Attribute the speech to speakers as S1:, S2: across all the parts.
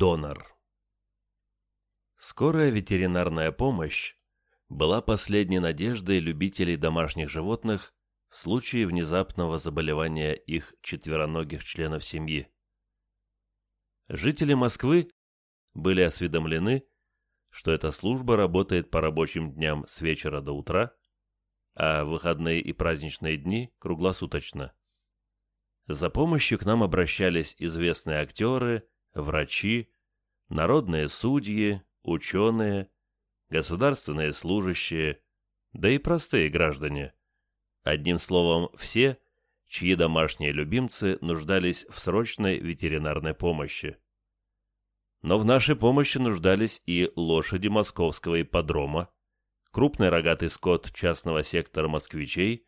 S1: Донор. Скорая ветеринарная помощь была последней надеждой любителей домашних животных в случае внезапного заболевания их четвероногих членов семьи. Жители Москвы были осведомлены, что эта служба работает по рабочим дням с вечера до утра, а выходные и праздничные дни круглосуточно. За помощью к нам обращались известные актеры, врачи, народные судьи, ученые, государственные служащие, да и простые граждане. Одним словом, все, чьи домашние любимцы нуждались в срочной ветеринарной помощи. Но в нашей помощи нуждались и лошади московского ипподрома, крупный рогатый скот частного сектора москвичей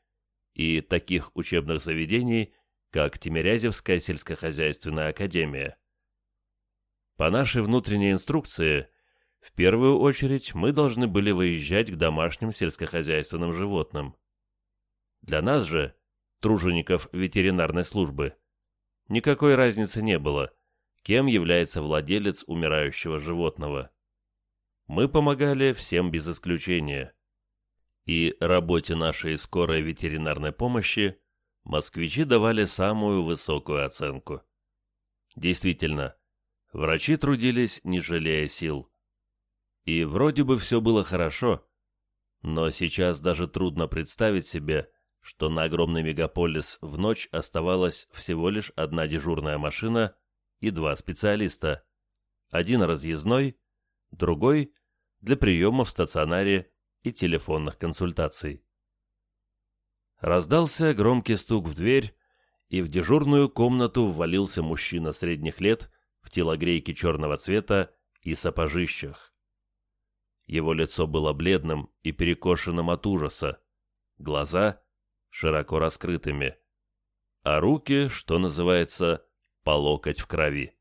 S1: и таких учебных заведений, как Тимирязевская сельскохозяйственная академия. По нашей внутренней инструкции, в первую очередь мы должны были выезжать к домашним сельскохозяйственным животным. Для нас же, тружеников ветеринарной службы, никакой разницы не было, кем является владелец умирающего животного. Мы помогали всем без исключения. И работе нашей скорой ветеринарной помощи москвичи давали самую высокую оценку. Действительно, Врачи трудились, не жалея сил. И вроде бы все было хорошо, но сейчас даже трудно представить себе, что на огромный мегаполис в ночь оставалась всего лишь одна дежурная машина и два специалиста. Один разъездной, другой для приема в стационаре и телефонных консультаций. Раздался громкий стук в дверь, и в дежурную комнату ввалился мужчина средних лет в телогрейке черного цвета и сапожищах. Его лицо было бледным и перекошенным от ужаса, глаза широко раскрытыми, а руки, что называется, по локоть в крови.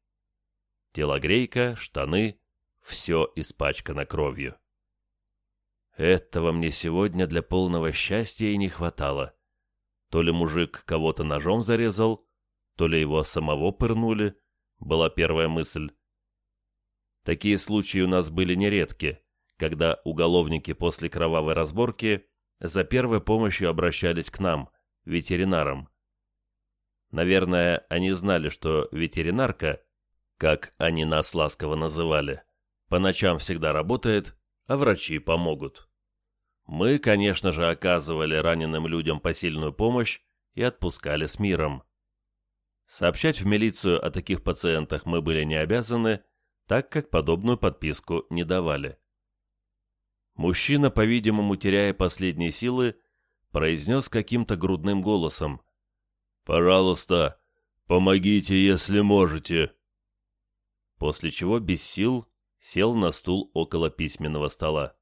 S1: Телогрейка, штаны — все испачкано кровью. Этого мне сегодня для полного счастья и не хватало. То ли мужик кого-то ножом зарезал, то ли его самого пырнули, была первая мысль. Такие случаи у нас были нередки, когда уголовники после кровавой разборки за первой помощью обращались к нам, ветеринарам. Наверное, они знали, что ветеринарка, как они нас ласково называли, по ночам всегда работает, а врачи помогут. Мы, конечно же, оказывали раненым людям посильную помощь и отпускали с миром. Сообщать в милицию о таких пациентах мы были не обязаны, так как подобную подписку не давали. Мужчина, по-видимому, теряя последние силы, произнес каким-то грудным голосом. «Пожалуйста, помогите, если можете». После чего без сил сел на стул около письменного стола.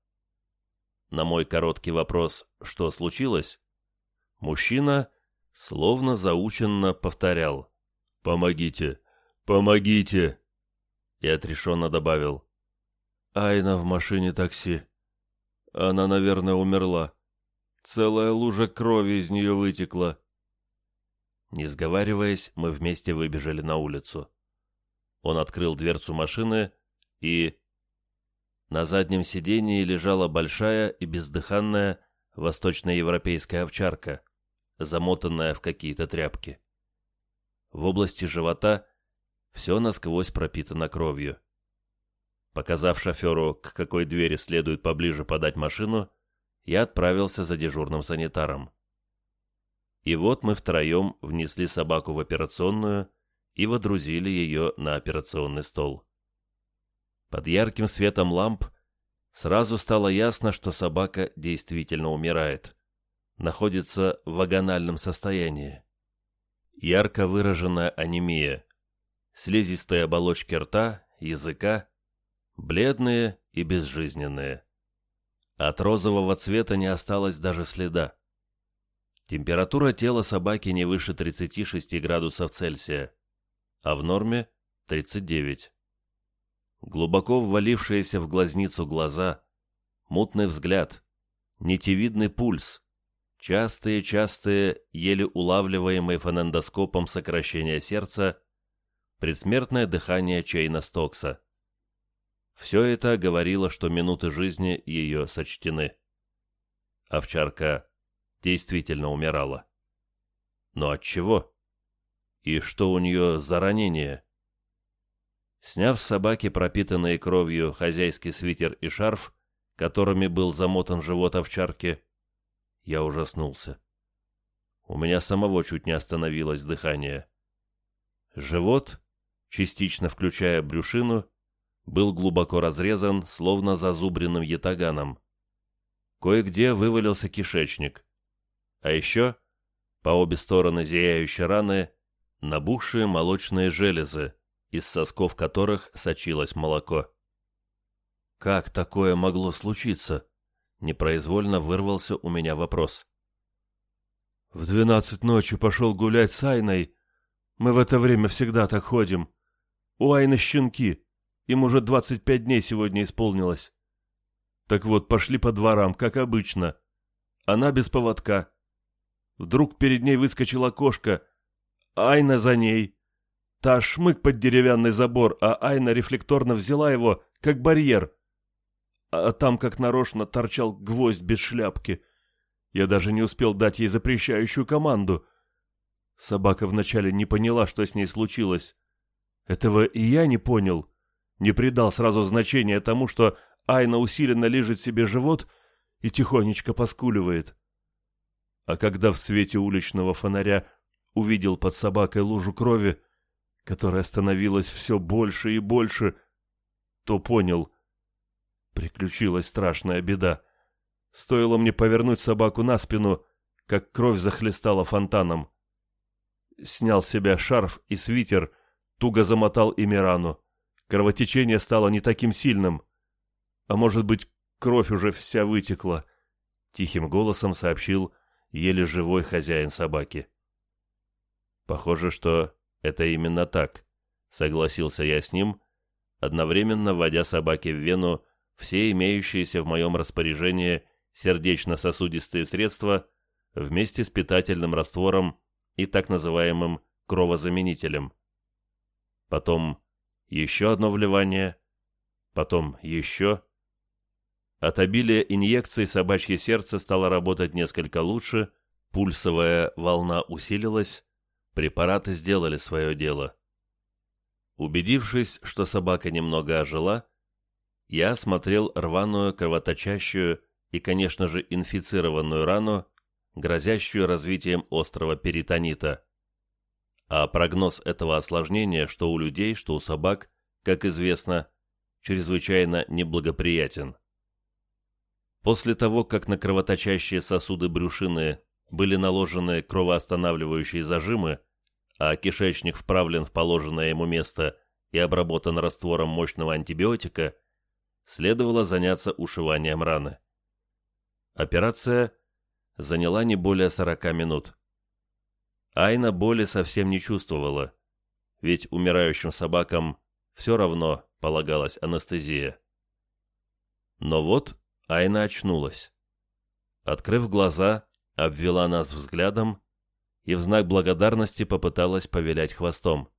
S1: На мой короткий вопрос «Что случилось?» мужчина словно заученно повторял «Помогите! Помогите!» И отрешенно добавил. «Айна в машине такси. Она, наверное, умерла. Целая лужа крови из нее вытекла». Не сговариваясь, мы вместе выбежали на улицу. Он открыл дверцу машины и... На заднем сидении лежала большая и бездыханная восточноевропейская овчарка, замотанная в какие-то тряпки. В области живота все насквозь пропитано кровью. Показав шоферу, к какой двери следует поближе подать машину, я отправился за дежурным санитаром. И вот мы втроем внесли собаку в операционную и водрузили ее на операционный стол. Под ярким светом ламп сразу стало ясно, что собака действительно умирает, находится в вагональном состоянии ярко выраженная анемия, слизистые оболочки рта, языка, бледные и безжизненные. От розового цвета не осталось даже следа. Температура тела собаки не выше 36 градусов Цельсия, а в норме 39. Глубоко ввалившиеся в глазницу глаза, мутный взгляд, нитевидный пульс, Частые-частые, еле улавливаемые фонендоскопом сокращения сердца, предсмертное дыхание Чейна Стокса. Все это говорило, что минуты жизни ее сочтены. Овчарка действительно умирала. Но от чего? И что у нее за ранение? Сняв с собаки пропитанные кровью хозяйский свитер и шарф, которыми был замотан живот овчарки, я ужаснулся. У меня самого чуть не остановилось дыхание. Живот, частично включая брюшину, был глубоко разрезан, словно зазубренным ятаганом. Кое-где вывалился кишечник. А еще, по обе стороны зияющей раны, набухшие молочные железы, из сосков которых сочилось молоко. Как такое могло случиться? Непроизвольно вырвался у меня вопрос. В двенадцать ночи пошел гулять с Айной. Мы в это время всегда так ходим. У Айны щенки. Им уже двадцать пять дней сегодня исполнилось. Так вот, пошли по дворам, как обычно. Она без поводка. Вдруг перед ней выскочила кошка. Айна за ней. Та шмык под деревянный забор, а Айна рефлекторно взяла его, как барьер а там как нарочно торчал гвоздь без шляпки. Я даже не успел дать ей запрещающую команду. Собака вначале не поняла, что с ней случилось. Этого и я не понял. Не придал сразу значения тому, что Айна усиленно лижет себе живот и тихонечко поскуливает. А когда в свете уличного фонаря увидел под собакой лужу крови, которая становилась все больше и больше, то понял — Приключилась страшная беда. Стоило мне повернуть собаку на спину, как кровь захлестала фонтаном. Снял с себя шарф и свитер, туго замотал ими рану. Кровотечение стало не таким сильным. А может быть, кровь уже вся вытекла, — тихим голосом сообщил еле живой хозяин собаки. Похоже, что это именно так, — согласился я с ним, одновременно вводя собаке в вену все имеющиеся в моем распоряжении сердечно-сосудистые средства вместе с питательным раствором и так называемым кровозаменителем. Потом еще одно вливание, потом еще. От обилия инъекций собачье сердце стало работать несколько лучше, пульсовая волна усилилась, препараты сделали свое дело. Убедившись, что собака немного ожила, я осмотрел рваную, кровоточащую и, конечно же, инфицированную рану, грозящую развитием острого перитонита. А прогноз этого осложнения, что у людей, что у собак, как известно, чрезвычайно неблагоприятен. После того, как на кровоточащие сосуды брюшины были наложены кровоостанавливающие зажимы, а кишечник вправлен в положенное ему место и обработан раствором мощного антибиотика – следовало заняться ушиванием раны. Операция заняла не более 40 минут. Айна боли совсем не чувствовала, ведь умирающим собакам все равно полагалась анестезия. Но вот Айна очнулась. Открыв глаза, обвела нас взглядом и в знак благодарности попыталась повилять хвостом.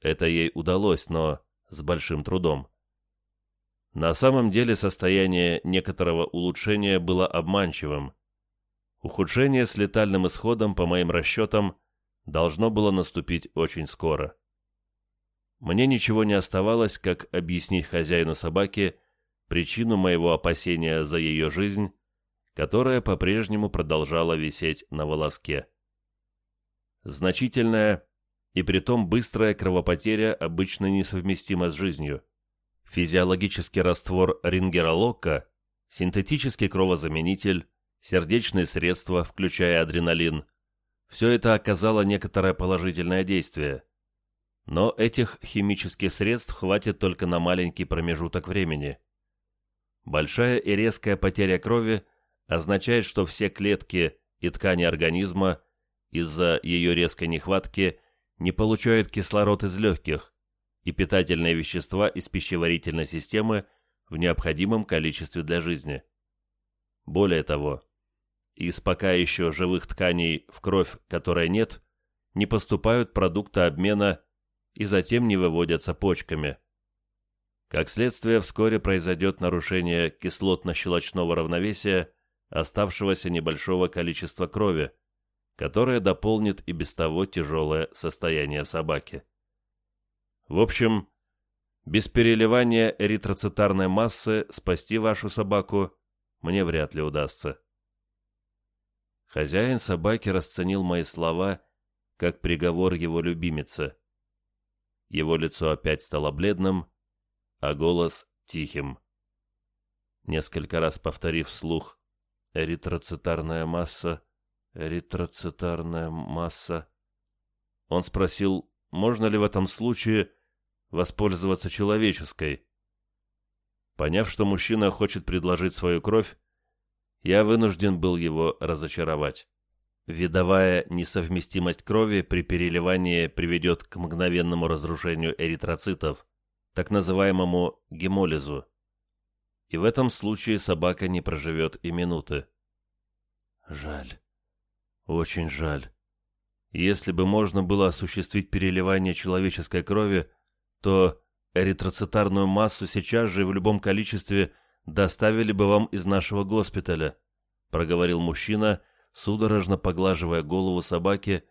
S1: Это ей удалось, но с большим трудом. На самом деле состояние некоторого улучшения было обманчивым. Ухудшение с летальным исходом, по моим расчетам, должно было наступить очень скоро. Мне ничего не оставалось, как объяснить хозяину собаки причину моего опасения за ее жизнь, которая по-прежнему продолжала висеть на волоске. Значительная и притом быстрая кровопотеря обычно несовместима с жизнью физиологический раствор рингеролока, синтетический кровозаменитель, сердечные средства, включая адреналин. Все это оказало некоторое положительное действие. Но этих химических средств хватит только на маленький промежуток времени. Большая и резкая потеря крови означает, что все клетки и ткани организма из-за ее резкой нехватки не получают кислород из легких, и питательные вещества из пищеварительной системы в необходимом количестве для жизни. Более того, из пока еще живых тканей в кровь, которой нет, не поступают продукты обмена и затем не выводятся почками. Как следствие, вскоре произойдет нарушение кислотно-щелочного равновесия оставшегося небольшого количества крови, которое дополнит и без того тяжелое состояние собаки. В общем, без переливания эритроцитарной массы спасти вашу собаку мне вряд ли удастся. Хозяин собаки расценил мои слова как приговор его любимицы. Его лицо опять стало бледным, а голос тихим. Несколько раз повторив вслух «эритроцитарная масса, эритроцитарная масса», он спросил, можно ли в этом случае воспользоваться человеческой. Поняв, что мужчина хочет предложить свою кровь, я вынужден был его разочаровать. Видовая несовместимость крови при переливании приведет к мгновенному разрушению эритроцитов, так называемому гемолизу. И в этом случае собака не проживет и минуты. Жаль. Очень жаль. Если бы можно было осуществить переливание человеческой крови, то эритроцитарную массу сейчас же в любом количестве доставили бы вам из нашего госпиталя, проговорил мужчина, судорожно поглаживая голову собаки,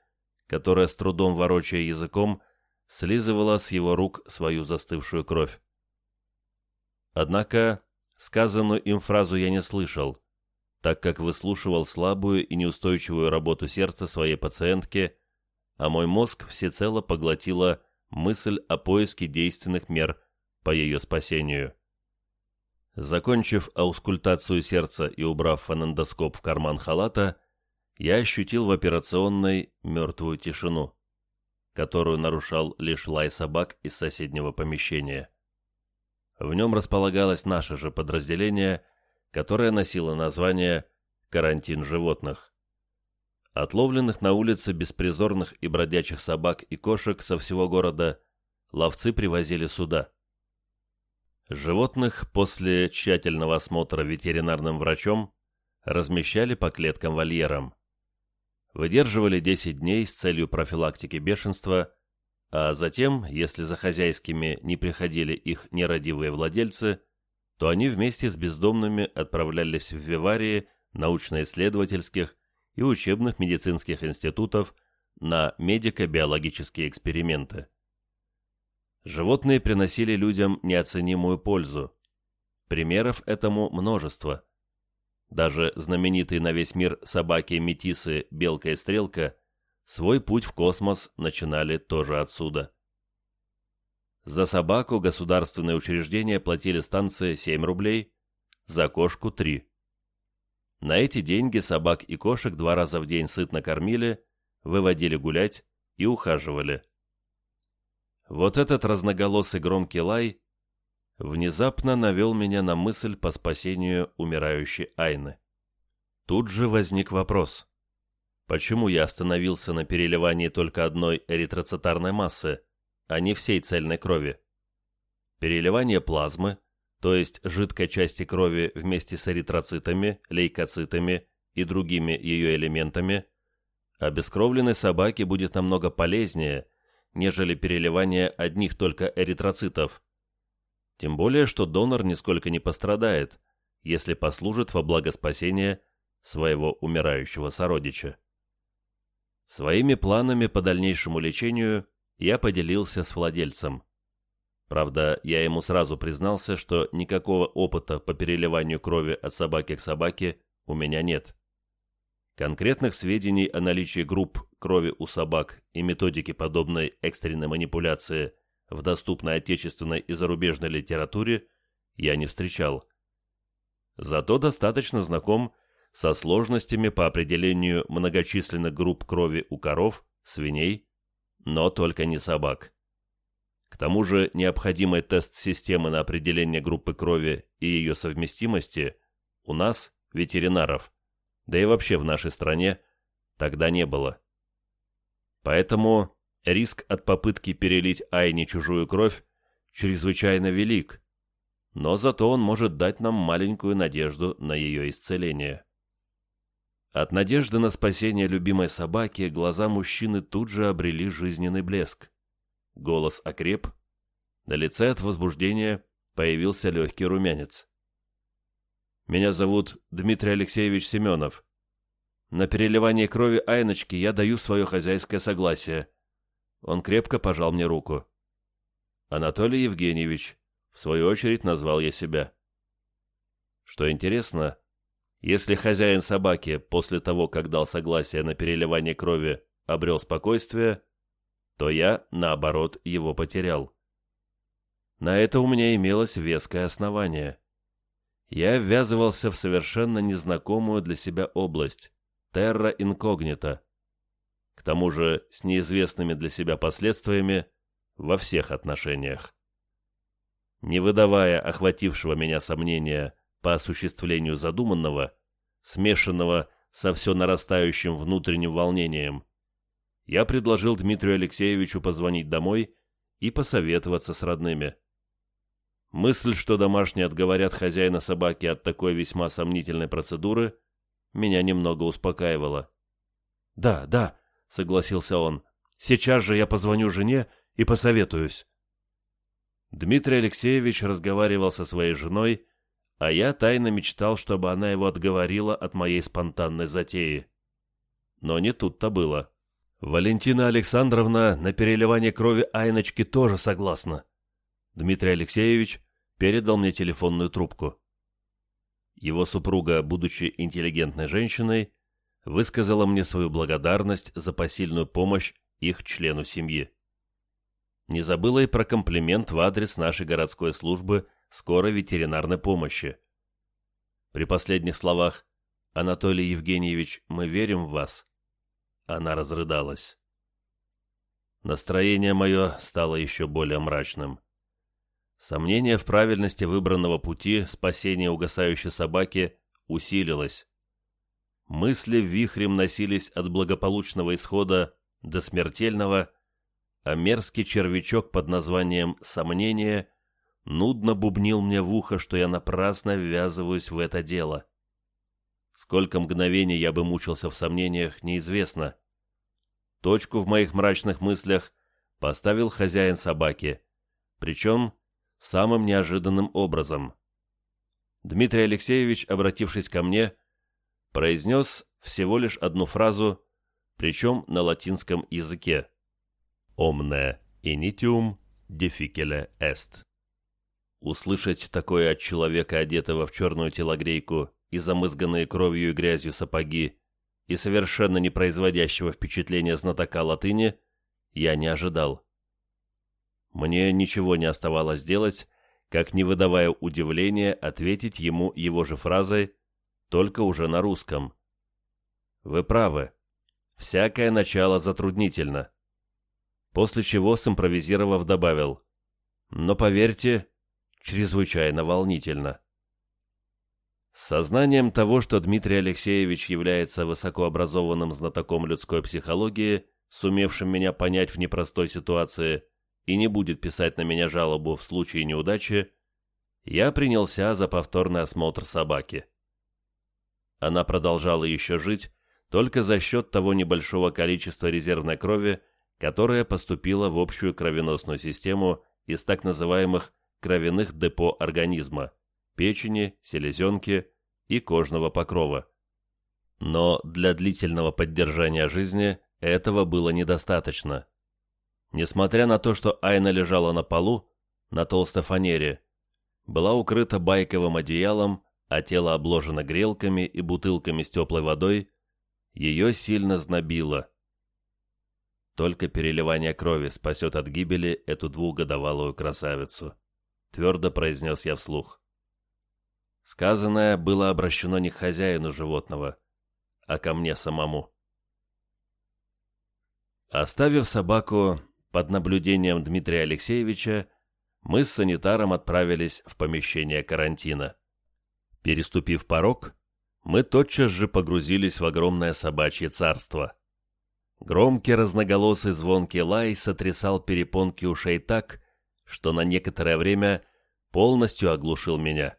S1: которая с трудом ворочая языком слизывала с его рук свою застывшую кровь. Однако сказанную им фразу я не слышал, так как выслушивал слабую и неустойчивую работу сердца своей пациентки, а мой мозг всецело поглотила мысль о поиске действенных мер по ее спасению. Закончив аускультацию сердца и убрав фонендоскоп в карман халата, я ощутил в операционной мертвую тишину которую нарушал лишь лай собак из соседнего помещения. В нем располагалось наше же подразделение, которое носило название «Карантин животных». Отловленных на улице беспризорных и бродячих собак и кошек со всего города ловцы привозили сюда. Животных после тщательного осмотра ветеринарным врачом размещали по клеткам-вольерам выдерживали 10 дней с целью профилактики бешенства, а затем, если за хозяйскими не приходили их нерадивые владельцы, то они вместе с бездомными отправлялись в виварии научно-исследовательских и учебных медицинских институтов на медико-биологические эксперименты. Животные приносили людям неоценимую пользу. Примеров этому множество – даже знаменитые на весь мир собаки-метисы Белка и Стрелка свой путь в космос начинали тоже отсюда. За собаку государственные учреждения платили станции 7 рублей, за кошку 3. На эти деньги собак и кошек два раза в день сытно кормили, выводили гулять и ухаживали. Вот этот разноголосый громкий лай внезапно навел меня на мысль по спасению умирающей Айны. Тут же возник вопрос. Почему я остановился на переливании только одной эритроцитарной массы, а не всей цельной крови? Переливание плазмы, то есть жидкой части крови вместе с эритроцитами, лейкоцитами и другими ее элементами, обескровленной собаке будет намного полезнее, нежели переливание одних только эритроцитов, тем более, что донор нисколько не пострадает, если послужит во благо спасения своего умирающего сородича. Своими планами по дальнейшему лечению я поделился с владельцем. Правда, я ему сразу признался, что никакого опыта по переливанию крови от собаки к собаке у меня нет. Конкретных сведений о наличии групп крови у собак и методики подобной экстренной манипуляции в доступной отечественной и зарубежной литературе я не встречал. Зато достаточно знаком со сложностями по определению многочисленных групп крови у коров, свиней, но только не собак. К тому же необходимый тест системы на определение группы крови и ее совместимости у нас, ветеринаров, да и вообще в нашей стране, тогда не было. Поэтому риск от попытки перелить Айне чужую кровь чрезвычайно велик, но зато он может дать нам маленькую надежду на ее исцеление. От надежды на спасение любимой собаки глаза мужчины тут же обрели жизненный блеск. Голос окреп, на лице от возбуждения появился легкий румянец. «Меня зовут Дмитрий Алексеевич Семенов. На переливание крови Айночки я даю свое хозяйское согласие». Он крепко пожал мне руку. «Анатолий Евгеньевич», в свою очередь назвал я себя. Что интересно, если хозяин собаки после того, как дал согласие на переливание крови, обрел спокойствие, то я, наоборот, его потерял. На это у меня имелось веское основание. Я ввязывался в совершенно незнакомую для себя область – терра инкогнита. К тому же с неизвестными для себя последствиями во всех отношениях. Не выдавая охватившего меня сомнения по осуществлению задуманного, смешанного со все нарастающим внутренним волнением, я предложил Дмитрию Алексеевичу позвонить домой и посоветоваться с родными. Мысль, что домашние отговорят хозяина собаки от такой весьма сомнительной процедуры, меня немного успокаивала. «Да, да», — согласился он, — «сейчас же я позвоню жене и посоветуюсь». Дмитрий Алексеевич разговаривал со своей женой, а я тайно мечтал, чтобы она его отговорила от моей спонтанной затеи. Но не тут-то было. Валентина Александровна на переливание крови Айночки тоже согласна. Дмитрий Алексеевич передал мне телефонную трубку. Его супруга, будучи интеллигентной женщиной, высказала мне свою благодарность за посильную помощь их члену семьи. Не забыла и про комплимент в адрес нашей городской службы скорой ветеринарной помощи. При последних словах «Анатолий Евгеньевич, мы верим в вас», она разрыдалась. Настроение мое стало еще более мрачным. Сомнение в правильности выбранного пути спасения угасающей собаки усилилось. Мысли вихрем носились от благополучного исхода до смертельного, а мерзкий червячок под названием «сомнение» нудно бубнил мне в ухо, что я напрасно ввязываюсь в это дело. Сколько мгновений я бы мучился в сомнениях, неизвестно. Точку в моих мрачных мыслях поставил хозяин собаки, причем самым неожиданным образом. Дмитрий Алексеевич, обратившись ко мне, произнес всего лишь одну фразу, причем на латинском языке. «Omne initium difficile est». Услышать такое от человека, одетого в черную телогрейку и замызганные кровью и грязью сапоги, и совершенно не производящего впечатления знатока латыни, я не ожидал. Мне ничего не оставалось делать, как, не выдавая удивления, ответить ему его же фразой, только уже на русском. «Вы правы. Всякое начало затруднительно». После чего, симпровизировав, добавил, «Но поверьте, чрезвычайно волнительно». С сознанием того, что Дмитрий Алексеевич является высокообразованным знатоком людской психологии, сумевшим меня понять в непростой ситуации, и не будет писать на меня жалобу в случае неудачи, я принялся за повторный осмотр собаки. Она продолжала еще жить только за счет того небольшого количества резервной крови, которая поступила в общую кровеносную систему из так называемых кровяных депо организма – печени, селезенки и кожного покрова. Но для длительного поддержания жизни этого было недостаточно. Несмотря на то, что Айна лежала на полу, на толстой фанере, была укрыта байковым одеялом, а тело обложено грелками и бутылками с теплой водой, ее сильно знобило. Только переливание крови спасет от гибели эту двухгодовалую красавицу, твердо произнес я вслух. Сказанное было обращено не к хозяину животного, а ко мне самому. Оставив собаку, под наблюдением Дмитрия Алексеевича мы с санитаром отправились в помещение карантина. Переступив порог, мы тотчас же погрузились в огромное собачье царство. Громкий разноголосый звонкий лай сотрясал перепонки ушей так, что на некоторое время полностью оглушил меня.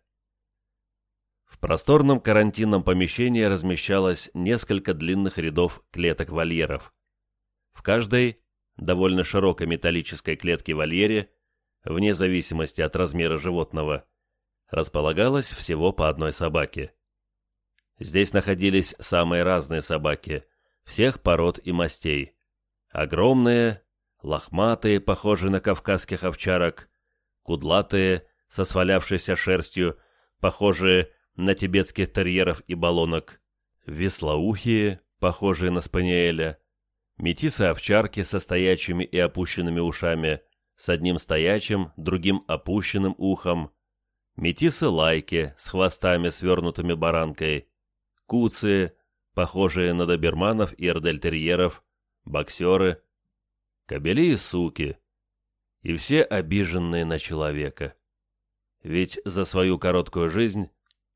S1: В просторном карантинном помещении размещалось несколько длинных рядов клеток-вольеров. В каждой довольно широкой металлической клетке-вольере, вне зависимости от размера животного, располагалось всего по одной собаке. Здесь находились самые разные собаки, всех пород и мастей. Огромные, лохматые, похожие на кавказских овчарок, кудлатые, со свалявшейся шерстью, похожие на тибетских терьеров и баллонок, веслоухие, похожие на спаниеля, метисы-овчарки со стоячими и опущенными ушами, с одним стоячим, другим опущенным ухом, метисы-лайки с хвостами, свернутыми баранкой, куцы, похожие на доберманов и эрдельтерьеров, боксеры, кобели и суки, и все обиженные на человека. Ведь за свою короткую жизнь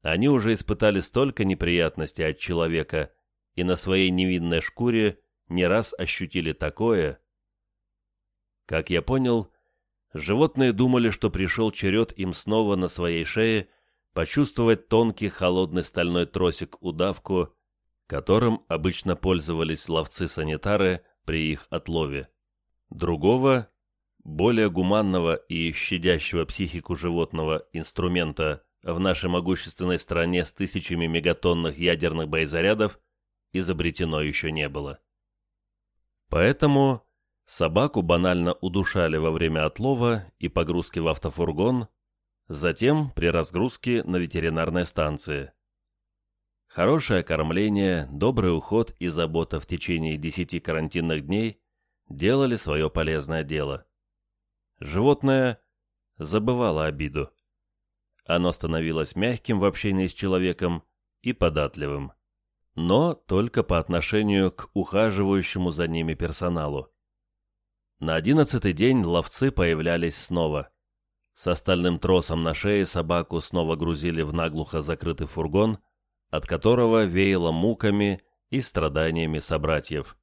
S1: они уже испытали столько неприятностей от человека и на своей невинной шкуре не раз ощутили такое. Как я понял, животные думали, что пришел черед им снова на своей шее почувствовать тонкий холодный стальной тросик-удавку, которым обычно пользовались ловцы-санитары при их отлове. Другого, более гуманного и щадящего психику животного инструмента в нашей могущественной стране с тысячами мегатонных ядерных боезарядов изобретено еще не было. Поэтому собаку банально удушали во время отлова и погрузки в автофургон, затем при разгрузке на ветеринарной станции. Хорошее кормление, добрый уход и забота в течение десяти карантинных дней делали свое полезное дело. Животное забывало обиду. Оно становилось мягким в общении с человеком и податливым. Но только по отношению к ухаживающему за ними персоналу. На одиннадцатый день ловцы появлялись снова. С остальным тросом на шее собаку снова грузили в наглухо закрытый фургон, от которого веяло муками и страданиями собратьев.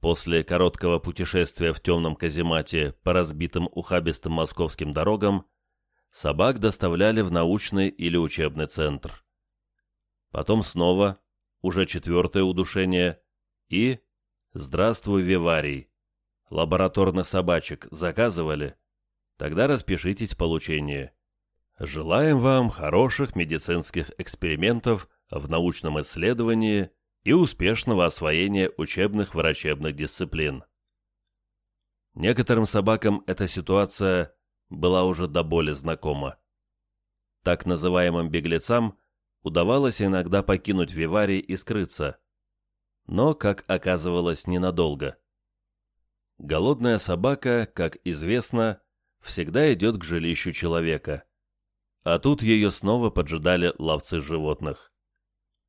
S1: После короткого путешествия в темном каземате по разбитым ухабистым московским дорогам собак доставляли в научный или учебный центр. Потом снова, уже четвертое удушение, и «Здравствуй, Виварий!» Лабораторных собачек заказывали? Тогда распишитесь в получении. Желаем вам хороших медицинских экспериментов в научном исследовании и успешного освоения учебных врачебных дисциплин. Некоторым собакам эта ситуация была уже до боли знакома. Так называемым беглецам удавалось иногда покинуть Виварий и скрыться, но, как оказывалось, ненадолго. Голодная собака, как известно, всегда идет к жилищу человека, а тут ее снова поджидали ловцы животных.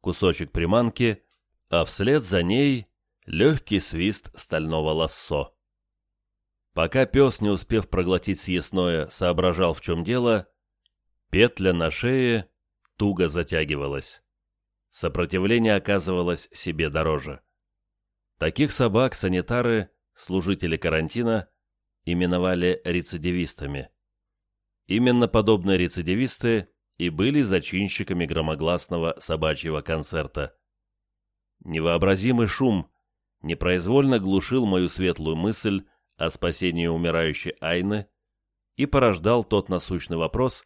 S1: Кусочек приманки, а вслед за ней легкий свист стального лассо. Пока пес, не успев проглотить съестное, соображал, в чем дело, петля на шее туго затягивалась. Сопротивление оказывалось себе дороже. Таких собак санитары, служители карантина, именовали рецидивистами. Именно подобные рецидивисты и были зачинщиками громогласного собачьего концерта. Невообразимый шум непроизвольно глушил мою светлую мысль о спасении умирающей Айны и порождал тот насущный вопрос,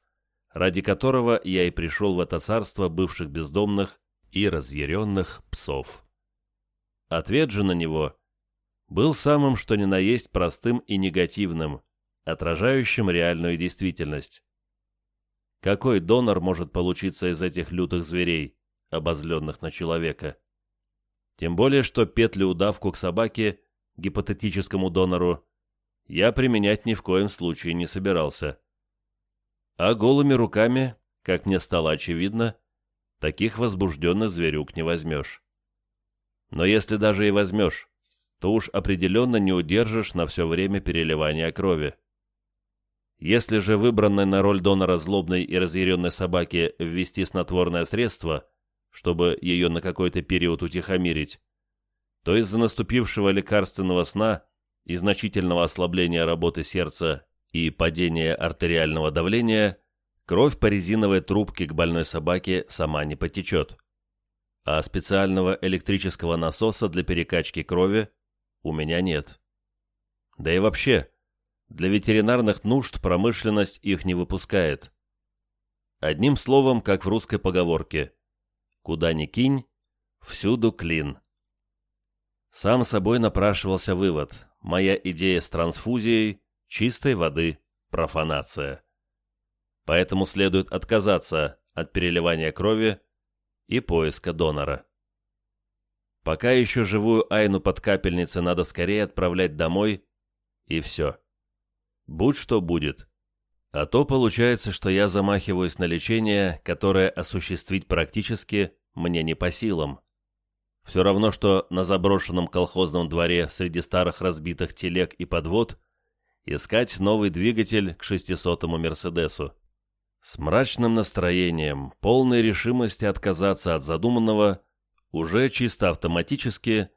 S1: ради которого я и пришел в это царство бывших бездомных и разъяренных псов. Ответ же на него был самым что ни на есть простым и негативным, отражающим реальную действительность. Какой донор может получиться из этих лютых зверей, обозленных на человека? Тем более, что петлю-удавку к собаке гипотетическому донору, я применять ни в коем случае не собирался. А голыми руками, как мне стало очевидно, таких возбужденных зверюк не возьмешь. Но если даже и возьмешь, то уж определенно не удержишь на все время переливания крови. Если же выбранной на роль донора злобной и разъяренной собаки ввести снотворное средство, чтобы ее на какой-то период утихомирить, то из-за наступившего лекарственного сна и значительного ослабления работы сердца и падения артериального давления кровь по резиновой трубке к больной собаке сама не потечет. А специального электрического насоса для перекачки крови у меня нет. Да и вообще, для ветеринарных нужд промышленность их не выпускает. Одним словом, как в русской поговорке «Куда ни кинь, всюду клин». Сам собой напрашивался вывод. Моя идея с трансфузией – чистой воды профанация. Поэтому следует отказаться от переливания крови и поиска донора. Пока еще живую Айну под капельницей надо скорее отправлять домой, и все. Будь что будет. А то получается, что я замахиваюсь на лечение, которое осуществить практически мне не по силам. Все равно, что на заброшенном колхозном дворе среди старых разбитых телег и подвод искать новый двигатель к 600-му Мерседесу. С мрачным настроением, полной решимости отказаться от задуманного, уже чисто автоматически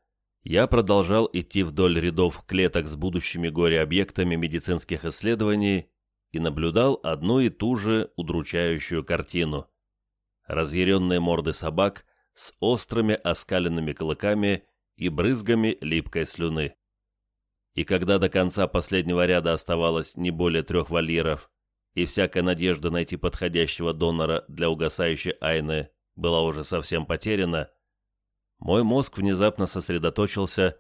S1: я продолжал идти вдоль рядов клеток с будущими горе-объектами медицинских исследований и наблюдал одну и ту же удручающую картину. Разъяренные морды собак с острыми оскаленными клыками и брызгами липкой слюны. И когда до конца последнего ряда оставалось не более трех вольеров, и всякая надежда найти подходящего донора для угасающей Айны была уже совсем потеряна, мой мозг внезапно сосредоточился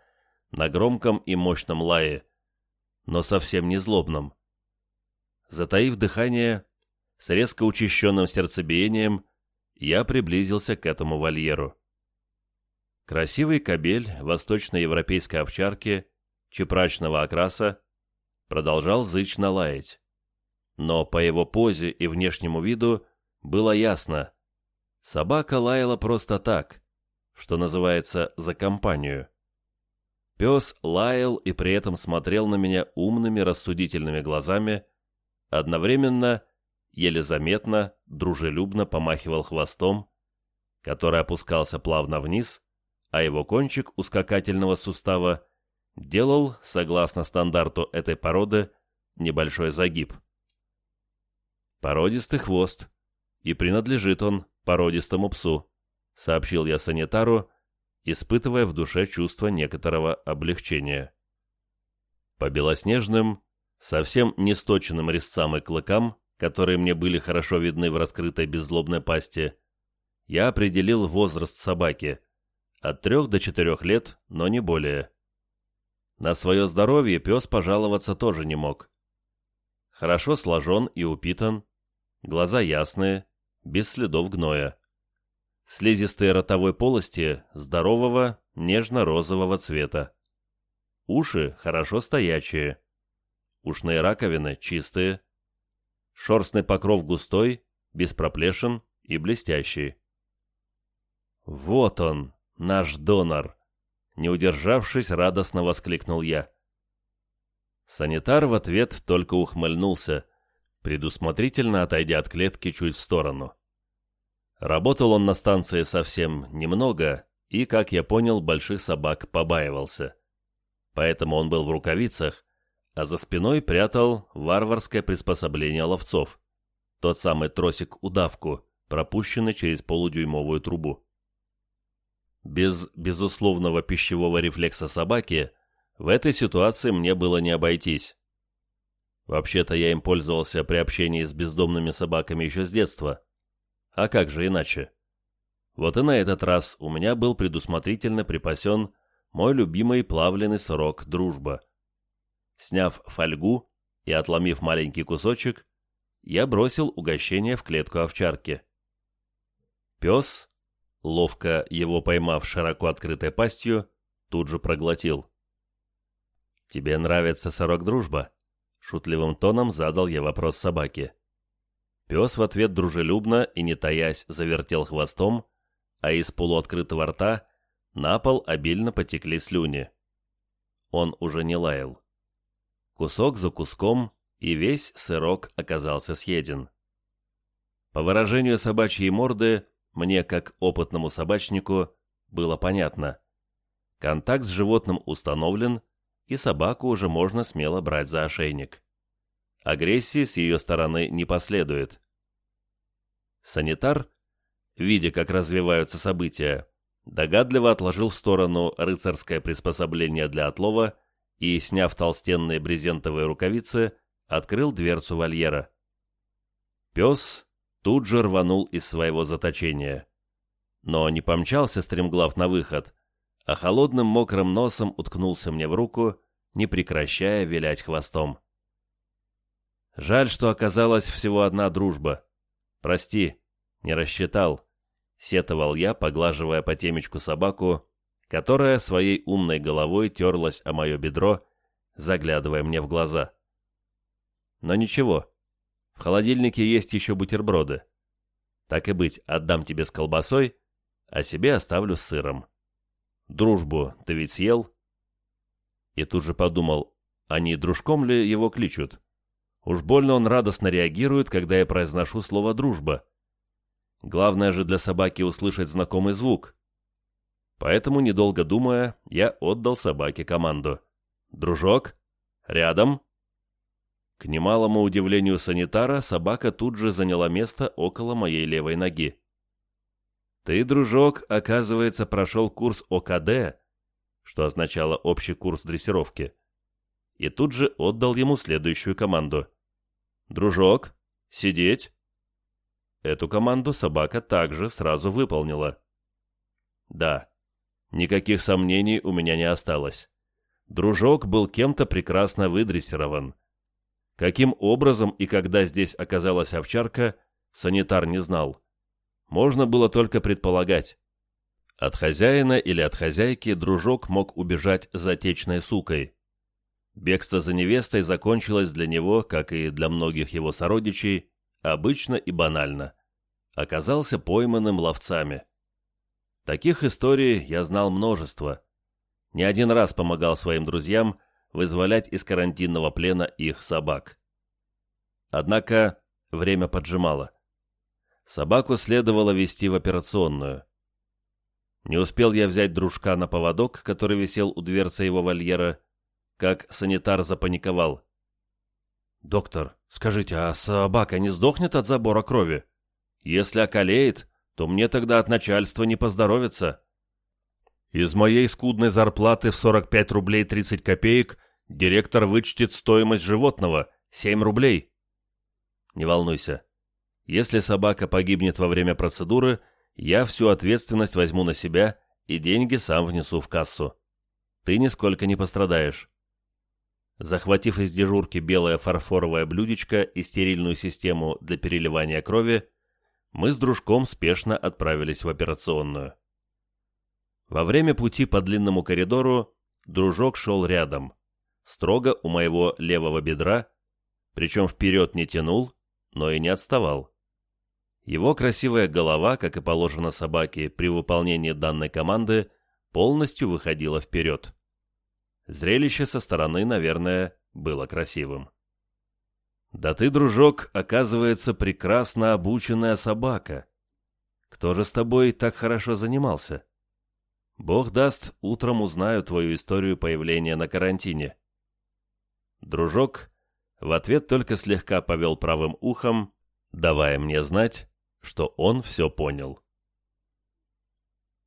S1: на громком и мощном лае, но совсем не злобном. Затаив дыхание, с резко учащенным сердцебиением, я приблизился к этому вольеру. Красивый кобель восточноевропейской овчарки, чепрачного окраса, продолжал зычно лаять. Но по его позе и внешнему виду было ясно. Собака лаяла просто так, что называется, за компанию. Пес лаял и при этом смотрел на меня умными рассудительными глазами, одновременно, еле заметно, дружелюбно помахивал хвостом, который опускался плавно вниз, а его кончик ускакательного сустава делал, согласно стандарту этой породы, небольшой загиб. Породистый хвост, и принадлежит он породистому псу сообщил я санитару, испытывая в душе чувство некоторого облегчения. По белоснежным, совсем не сточенным резцам и клыкам, которые мне были хорошо видны в раскрытой беззлобной пасти, я определил возраст собаки от трех до четырех лет, но не более. На свое здоровье пес пожаловаться тоже не мог. Хорошо сложен и упитан, глаза ясные, без следов гноя слизистой ротовой полости здорового нежно-розового цвета. Уши хорошо стоячие. Ушные раковины чистые. Шерстный покров густой, без проплешин и блестящий. «Вот он, наш донор!» Не удержавшись, радостно воскликнул я. Санитар в ответ только ухмыльнулся, предусмотрительно отойдя от клетки чуть в сторону. Работал он на станции совсем немного и, как я понял, больших собак побаивался. Поэтому он был в рукавицах, а за спиной прятал варварское приспособление ловцов. Тот самый тросик-удавку, пропущенный через полудюймовую трубу. Без безусловного пищевого рефлекса собаки в этой ситуации мне было не обойтись. Вообще-то я им пользовался при общении с бездомными собаками еще с детства – а как же иначе? Вот и на этот раз у меня был предусмотрительно припасен мой любимый плавленый сырок «Дружба». Сняв фольгу и отломив маленький кусочек, я бросил угощение в клетку овчарки. Пес, ловко его поймав широко открытой пастью, тут же проглотил. «Тебе нравится сорок дружба?» Шутливым тоном задал я вопрос собаке. Пес в ответ дружелюбно и не таясь завертел хвостом, а из полуоткрытого рта на пол обильно потекли слюни. Он уже не лаял. Кусок за куском, и весь сырок оказался съеден. По выражению собачьей морды, мне, как опытному собачнику, было понятно. Контакт с животным установлен, и собаку уже можно смело брать за ошейник. Агрессии с ее стороны не последует. Санитар, видя, как развиваются события, догадливо отложил в сторону рыцарское приспособление для отлова и, сняв толстенные брезентовые рукавицы, открыл дверцу вольера. Пес тут же рванул из своего заточения. Но не помчался стремглав на выход, а холодным мокрым носом уткнулся мне в руку, не прекращая вилять хвостом. Жаль, что оказалась всего одна дружба. Прости, не рассчитал, сетовал я, поглаживая по темечку собаку, которая своей умной головой терлась о мое бедро, заглядывая мне в глаза. Но ничего, в холодильнике есть еще бутерброды. Так и быть, отдам тебе с колбасой, а себе оставлю с сыром. Дружбу ты ведь съел?» И тут же подумал, а не дружком ли его кличут? Уж больно он радостно реагирует, когда я произношу слово «дружба». Главное же для собаки услышать знакомый звук. Поэтому, недолго думая, я отдал собаке команду. «Дружок? Рядом?» К немалому удивлению санитара, собака тут же заняла место около моей левой ноги. «Ты, дружок, оказывается, прошел курс ОКД», что означало общий курс дрессировки, и тут же отдал ему следующую команду. «Дружок, сидеть!» Эту команду собака также сразу выполнила. Да, никаких сомнений у меня не осталось. Дружок был кем-то прекрасно выдрессирован. Каким образом и когда здесь оказалась овчарка, санитар не знал можно было только предполагать. От хозяина или от хозяйки дружок мог убежать за течной сукой. Бегство за невестой закончилось для него, как и для многих его сородичей, обычно и банально. Оказался пойманным ловцами. Таких историй я знал множество. Не один раз помогал своим друзьям вызволять из карантинного плена их собак. Однако время поджимало. Собаку следовало вести в операционную. Не успел я взять дружка на поводок, который висел у дверцы его вольера, как санитар запаниковал. «Доктор, скажите, а собака не сдохнет от забора крови? Если околеет, то мне тогда от начальства не поздоровится». «Из моей скудной зарплаты в 45 рублей 30 копеек директор вычтет стоимость животного — 7 рублей». «Не волнуйся, если собака погибнет во время процедуры, я всю ответственность возьму на себя и деньги сам внесу в кассу. Ты нисколько не пострадаешь. Захватив из дежурки белое фарфоровое блюдечко и стерильную систему для переливания крови, мы с дружком спешно отправились в операционную. Во время пути по длинному коридору дружок шел рядом, строго у моего левого бедра, причем вперед не тянул, но и не отставал. Его красивая голова, как и положено собаке при выполнении данной команды, полностью выходила вперед. Зрелище со стороны, наверное, было красивым. «Да ты, дружок, оказывается, прекрасно обученная собака. Кто же с тобой так хорошо занимался? Бог даст, утром узнаю твою историю появления на карантине». Дружок в ответ только слегка повел правым ухом, давая мне знать, что он все понял.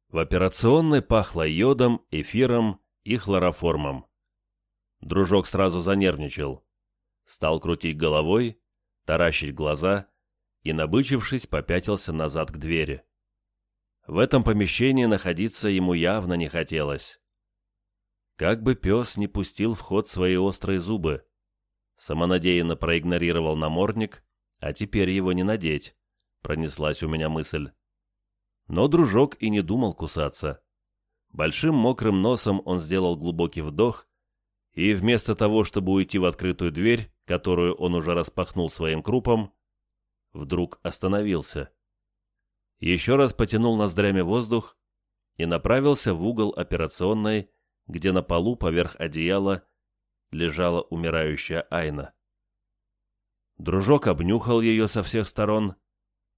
S1: В операционной пахло йодом, эфиром и хлороформом. Дружок сразу занервничал. Стал крутить головой, таращить глаза и, набычившись, попятился назад к двери. В этом помещении находиться ему явно не хотелось. Как бы пес не пустил в ход свои острые зубы. Самонадеянно проигнорировал намордник, а теперь его не надеть пронеслась у меня мысль. Но дружок и не думал кусаться. Большим мокрым носом он сделал глубокий вдох и вместо того, чтобы уйти в открытую дверь, которую он уже распахнул своим крупом, вдруг остановился. Еще раз потянул ноздрями воздух и направился в угол операционной, где на полу поверх одеяла лежала умирающая Айна. Дружок обнюхал ее со всех сторон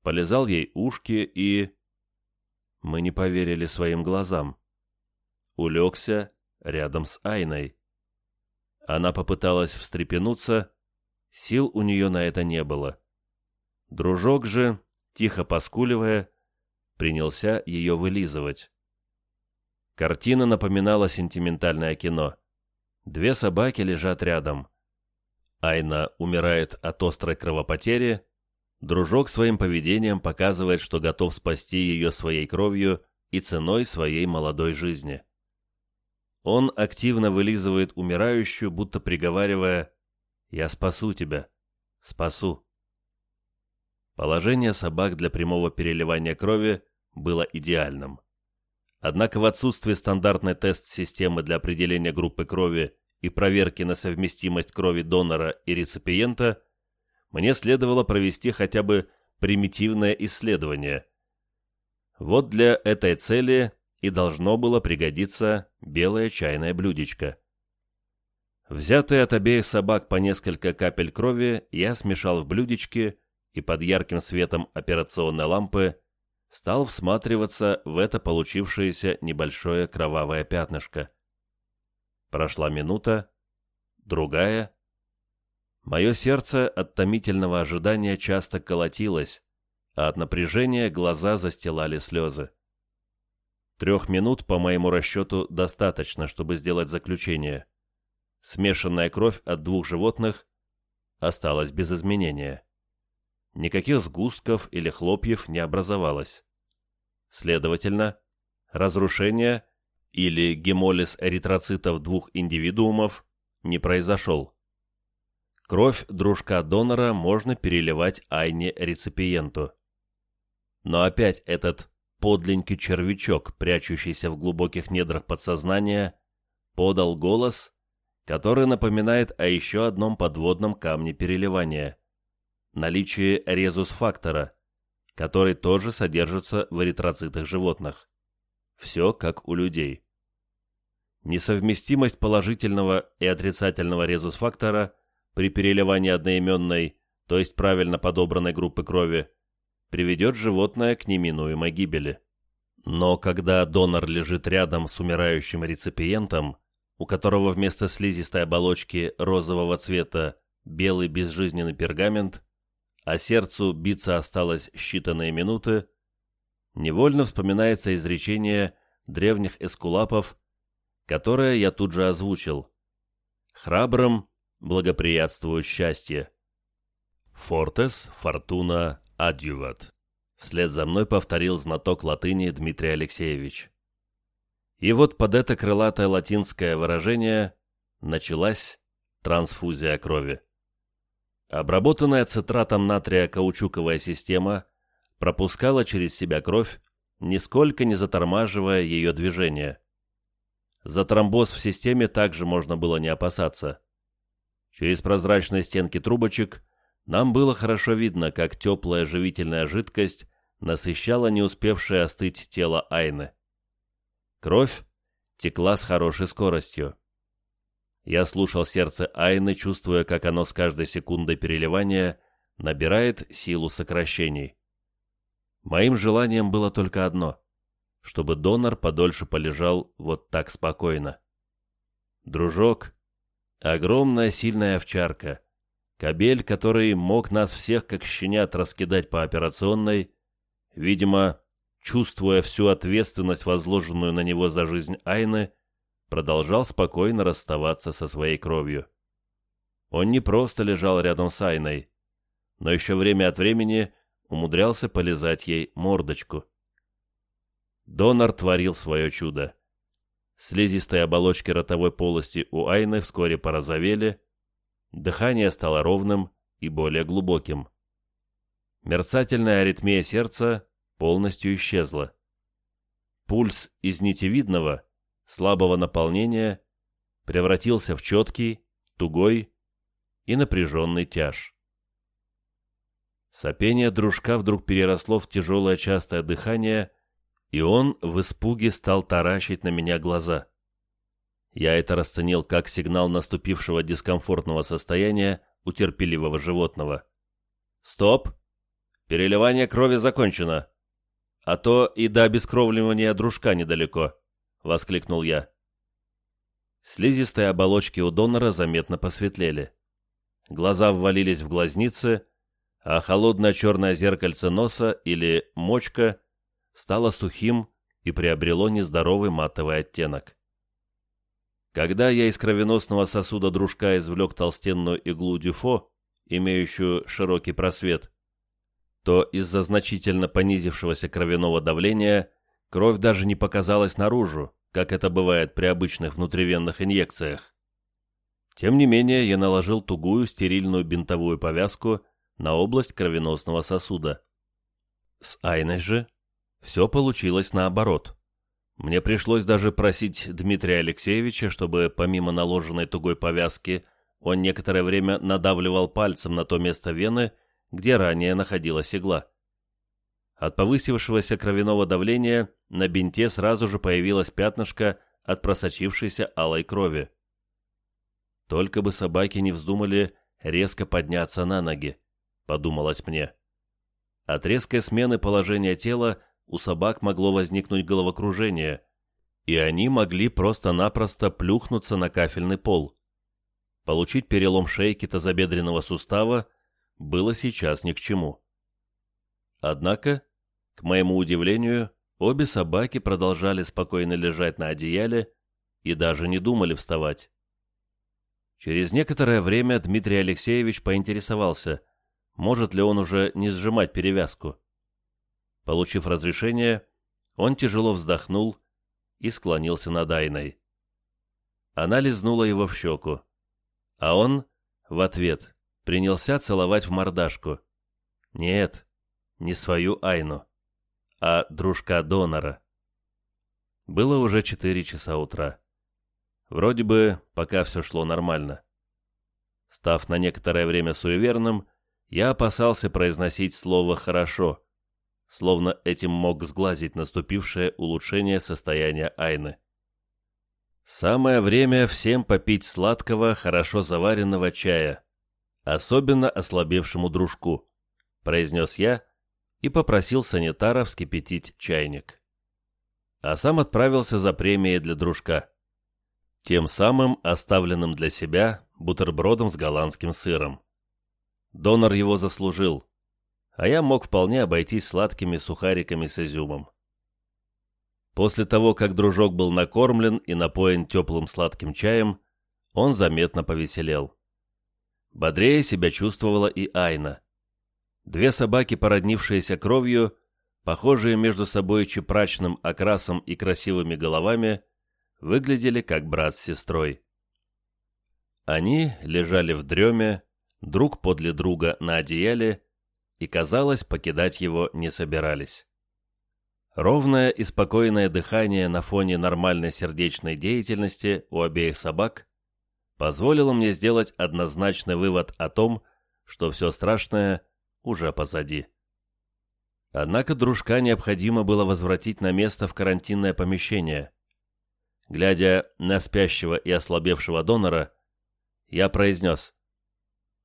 S1: полезал ей ушки и... Мы не поверили своим глазам. Улегся рядом с Айной. Она попыталась встрепенуться, сил у нее на это не было. Дружок же, тихо поскуливая, принялся ее вылизывать. Картина напоминала сентиментальное кино. Две собаки лежат рядом. Айна умирает от острой кровопотери, дружок своим поведением показывает, что готов спасти ее своей кровью и ценой своей молодой жизни. Он активно вылизывает умирающую, будто приговаривая «Я спасу тебя, спасу». Положение собак для прямого переливания крови было идеальным. Однако в отсутствие стандартной тест-системы для определения группы крови и проверки на совместимость крови донора и реципиента, мне следовало провести хотя бы примитивное исследование. Вот для этой цели и должно было пригодиться белое чайное блюдечко. Взятые от обеих собак по несколько капель крови я смешал в блюдечке и под ярким светом операционной лампы стал всматриваться в это получившееся небольшое кровавое пятнышко. Прошла минута, другая. Мое сердце от томительного ожидания часто колотилось, а от напряжения глаза застилали слезы. Трех минут, по моему расчету, достаточно, чтобы сделать заключение. Смешанная кровь от двух животных осталась без изменения. Никаких сгустков или хлопьев не образовалось. Следовательно, разрушение или гемолиз эритроцитов двух индивидуумов не произошел. Кровь дружка-донора можно переливать айне-реципиенту. Но опять этот подленький червячок, прячущийся в глубоких недрах подсознания, подал голос, который напоминает о еще одном подводном камне переливания – наличие резус-фактора, который тоже содержится в эритроцитах животных. Все как у людей. Несовместимость положительного и отрицательного резус-фактора при переливании одноименной, то есть правильно подобранной группы крови, приведет животное к неминуемой гибели. Но когда донор лежит рядом с умирающим реципиентом, у которого вместо слизистой оболочки розового цвета белый безжизненный пергамент, а сердцу биться осталось считанные минуты, невольно вспоминается изречение древних эскулапов, которое я тут же озвучил. «Храбрым благоприятствует счастье». «Фортес фортуна адюват», — вслед за мной повторил знаток латыни Дмитрий Алексеевич. И вот под это крылатое латинское выражение началась трансфузия крови. Обработанная цитратом натрия каучуковая система пропускала через себя кровь, нисколько не затормаживая ее движение. За тромбоз в системе также можно было не опасаться. Через прозрачные стенки трубочек нам было хорошо видно, как теплая живительная жидкость насыщала не успевшее остыть тело Айны. Кровь текла с хорошей скоростью. Я слушал сердце Айны, чувствуя, как оно с каждой секундой переливания набирает силу сокращений. Моим желанием было только одно — чтобы донор подольше полежал вот так спокойно. Дружок, огромная сильная овчарка, кобель, который мог нас всех как щенят раскидать по операционной, видимо, чувствуя всю ответственность, возложенную на него за жизнь Айны, продолжал спокойно расставаться со своей кровью. Он не просто лежал рядом с Айной, но еще время от времени умудрялся полизать ей мордочку. Донор творил свое чудо. Слизистые оболочки ротовой полости у Айны вскоре порозовели, дыхание стало ровным и более глубоким. Мерцательная аритмия сердца полностью исчезла. Пульс из нитевидного слабого наполнения превратился в четкий, тугой и напряженный тяж. Сопение дружка вдруг переросло в тяжелое частое дыхание, и он в испуге стал таращить на меня глаза. Я это расценил как сигнал наступившего дискомфортного состояния у терпеливого животного. «Стоп! Переливание крови закончено! А то и до обескровливания дружка недалеко!» — воскликнул я. Слизистые оболочки у донора заметно посветлели. Глаза ввалились в глазницы, а холодное черное зеркальце носа или мочка стало сухим и приобрело нездоровый матовый оттенок. Когда я из кровеносного сосуда дружка извлек толстенную иглу дюфо, имеющую широкий просвет, то из-за значительно понизившегося кровяного давления кровь даже не показалась наружу, как это бывает при обычных внутривенных инъекциях. Тем не менее, я наложил тугую стерильную бинтовую повязку на область кровеносного сосуда. С Айной же все получилось наоборот. Мне пришлось даже просить Дмитрия Алексеевича, чтобы помимо наложенной тугой повязки он некоторое время надавливал пальцем на то место вены, где ранее находилась игла. От повысившегося кровяного давления на бинте сразу же появилось пятнышко от просочившейся алой крови. Только бы собаки не вздумали резко подняться на ноги, подумалось мне. От резкой смены положения тела у собак могло возникнуть головокружение, и они могли просто-напросто плюхнуться на кафельный пол. Получить перелом шейки тазобедренного сустава было сейчас ни к чему. Однако, к моему удивлению, обе собаки продолжали спокойно лежать на одеяле и даже не думали вставать. Через некоторое время Дмитрий Алексеевич поинтересовался, может ли он уже не сжимать перевязку. Получив разрешение, он тяжело вздохнул и склонился над Айной. Она лизнула его в щеку, а он, в ответ, принялся целовать в мордашку. Нет, не свою Айну, а дружка донора. Было уже четыре часа утра. Вроде бы пока все шло нормально. Став на некоторое время суеверным, я опасался произносить слово «хорошо», словно этим мог сглазить наступившее улучшение состояния Айны. Самое время всем попить сладкого, хорошо заваренного чая, особенно ослабевшему дружку, произнес я и попросил санитара вскипятить чайник. А сам отправился за премией для дружка, тем самым оставленным для себя бутербродом с голландским сыром. Донор его заслужил, а я мог вполне обойтись сладкими сухариками с изюмом. После того, как дружок был накормлен и напоен теплым сладким чаем, он заметно повеселел. Бодрее себя чувствовала и Айна. Две собаки, породнившиеся кровью, похожие между собой чепрачным окрасом и красивыми головами, выглядели как брат с сестрой. Они лежали в дреме, друг подле друга на одеяле и, казалось, покидать его не собирались. Ровное и спокойное дыхание на фоне нормальной сердечной деятельности у обеих собак позволило мне сделать однозначный вывод о том, что все страшное уже позади. Однако дружка необходимо было возвратить на место в карантинное помещение. Глядя на спящего и ослабевшего донора, я произнес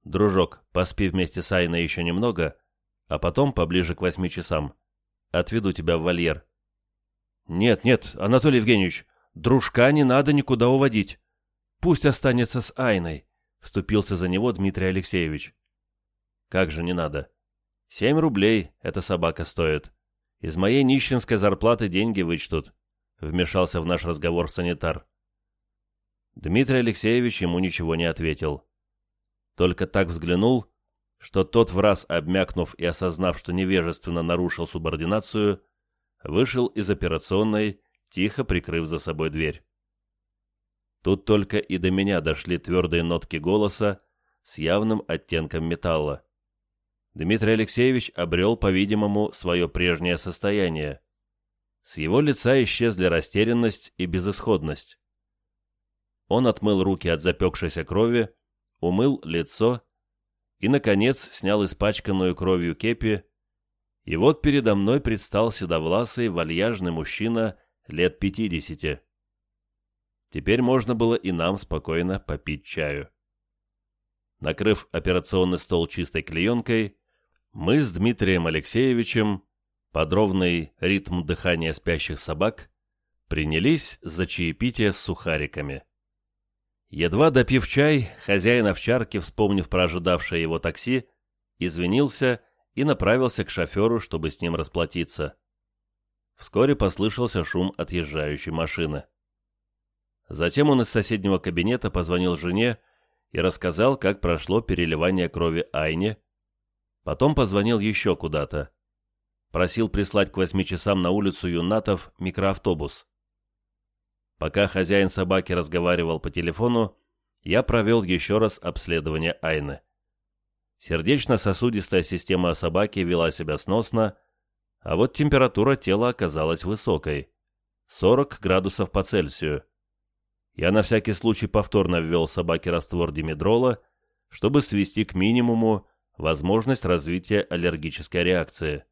S1: «Дружок, поспи вместе с Айной еще немного, а потом, поближе к восьми часам, отведу тебя в вольер». «Нет, нет, Анатолий Евгеньевич, дружка не надо никуда уводить. Пусть останется с Айной», — вступился за него Дмитрий Алексеевич. «Как же не надо? Семь рублей эта собака стоит. Из моей нищенской зарплаты деньги вычтут», — вмешался в наш разговор санитар. Дмитрий Алексеевич ему ничего не ответил. Только так взглянул, что тот в раз обмякнув и осознав, что невежественно нарушил субординацию, вышел из операционной, тихо прикрыв за собой дверь. Тут только и до меня дошли твердые нотки голоса с явным оттенком металла. Дмитрий Алексеевич обрел, по-видимому, свое прежнее состояние. С его лица исчезли растерянность и безысходность. Он отмыл руки от запекшейся крови, умыл лицо и, наконец, снял испачканную кровью кепи, и вот передо мной предстал седовласый, вальяжный мужчина лет пятидесяти. Теперь можно было и нам спокойно попить чаю. Накрыв операционный стол чистой клеенкой, мы с Дмитрием Алексеевичем, под ровный ритм дыхания спящих собак, принялись за чаепитие с сухариками. Едва допив чай, хозяин овчарки, вспомнив про ожидавшее его такси, извинился и направился к шоферу, чтобы с ним расплатиться. Вскоре послышался шум отъезжающей машины. Затем он из соседнего кабинета позвонил жене и рассказал, как прошло переливание крови Айне. Потом позвонил еще куда-то. Просил прислать к восьми часам на улицу Юнатов микроавтобус. Пока хозяин собаки разговаривал по телефону, я провел еще раз обследование Айны. Сердечно-сосудистая система собаки вела себя сносно, а вот температура тела оказалась высокой – 40 градусов по Цельсию. Я на всякий случай повторно ввел собаке раствор димедрола, чтобы свести к минимуму возможность развития аллергической реакции.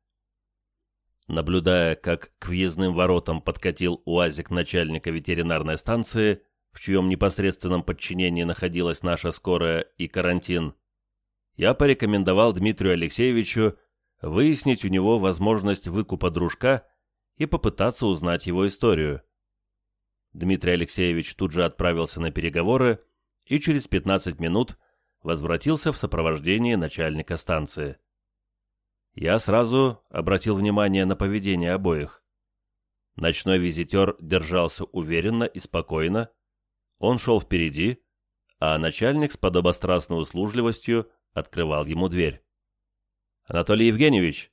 S1: Наблюдая, как к въездным воротам подкатил УАЗик начальника ветеринарной станции, в чьем непосредственном подчинении находилась наша скорая и карантин, я порекомендовал Дмитрию Алексеевичу выяснить у него возможность выкупа дружка и попытаться узнать его историю. Дмитрий Алексеевич тут же отправился на переговоры и через 15 минут возвратился в сопровождении начальника станции. Я сразу обратил внимание на поведение обоих. Ночной визитер держался уверенно и спокойно, он шел впереди, а начальник с подобострастной услужливостью открывал ему дверь. «Анатолий Евгеньевич,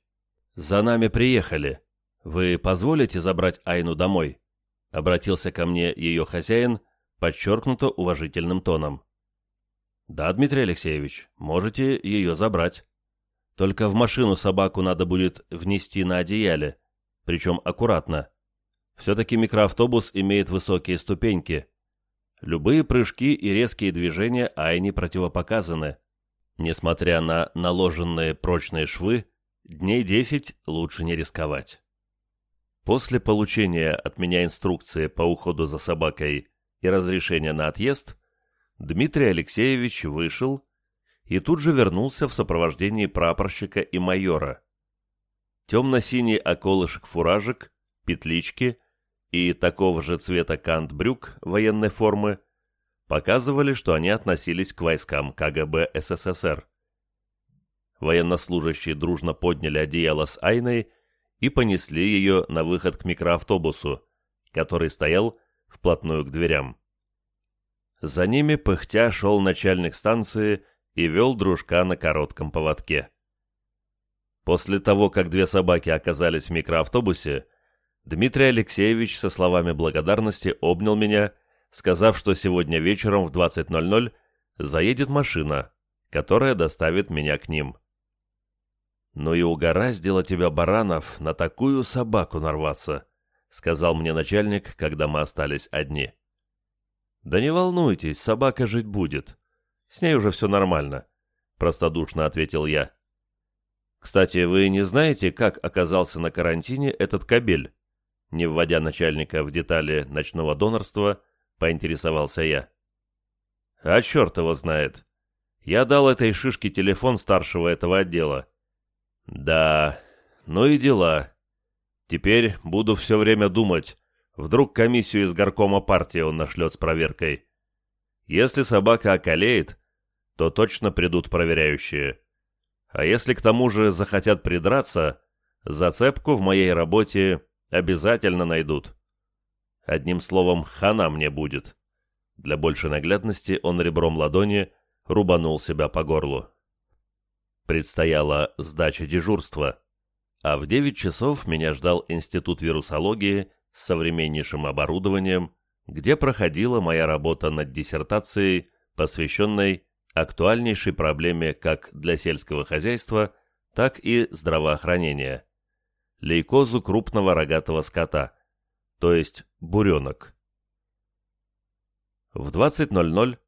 S1: за нами приехали. Вы позволите забрать Айну домой?» Обратился ко мне ее хозяин, подчеркнуто уважительным тоном. «Да, Дмитрий Алексеевич, можете ее забрать. Только в машину собаку надо будет внести на одеяле, причем аккуратно. Все-таки микроавтобус имеет высокие ступеньки. Любые прыжки и резкие движения Айне противопоказаны. Несмотря на наложенные прочные швы, дней десять лучше не рисковать. После получения от меня инструкции по уходу за собакой и разрешения на отъезд, Дмитрий Алексеевич вышел и тут же вернулся в сопровождении прапорщика и майора. Темно-синий околышек фуражек, петлички и такого же цвета кант брюк военной формы показывали, что они относились к войскам КГБ СССР. Военнослужащие дружно подняли одеяло с Айной и понесли ее на выход к микроавтобусу, который стоял вплотную к дверям. За ними пыхтя шел начальник станции и вел дружка на коротком поводке. После того, как две собаки оказались в микроавтобусе, Дмитрий Алексеевич со словами благодарности обнял меня сказав, что сегодня вечером в 20.00 заедет машина, которая доставит меня к ним. «Ну и угораздило тебя, Баранов, на такую собаку нарваться», сказал мне начальник, когда мы остались одни. «Да не волнуйтесь, собака жить будет. С ней уже все нормально», простодушно ответил я. «Кстати, вы не знаете, как оказался на карантине этот кабель?» Не вводя начальника в детали ночного донорства, — поинтересовался я. «А черт его знает. Я дал этой шишке телефон старшего этого отдела». «Да, ну и дела. Теперь буду все время думать. Вдруг комиссию из горкома партии он нашлет с проверкой. Если собака околеет, то точно придут проверяющие. А если к тому же захотят придраться, зацепку в моей работе обязательно найдут». Одним словом, хана мне будет. Для большей наглядности он ребром ладони рубанул себя по горлу. Предстояла сдача дежурства, а в 9 часов меня ждал Институт вирусологии с современнейшим оборудованием, где проходила моя работа над диссертацией, посвященной актуальнейшей проблеме как для сельского хозяйства, так и здравоохранения – лейкозу крупного рогатого скота – то есть буренок. В 20.00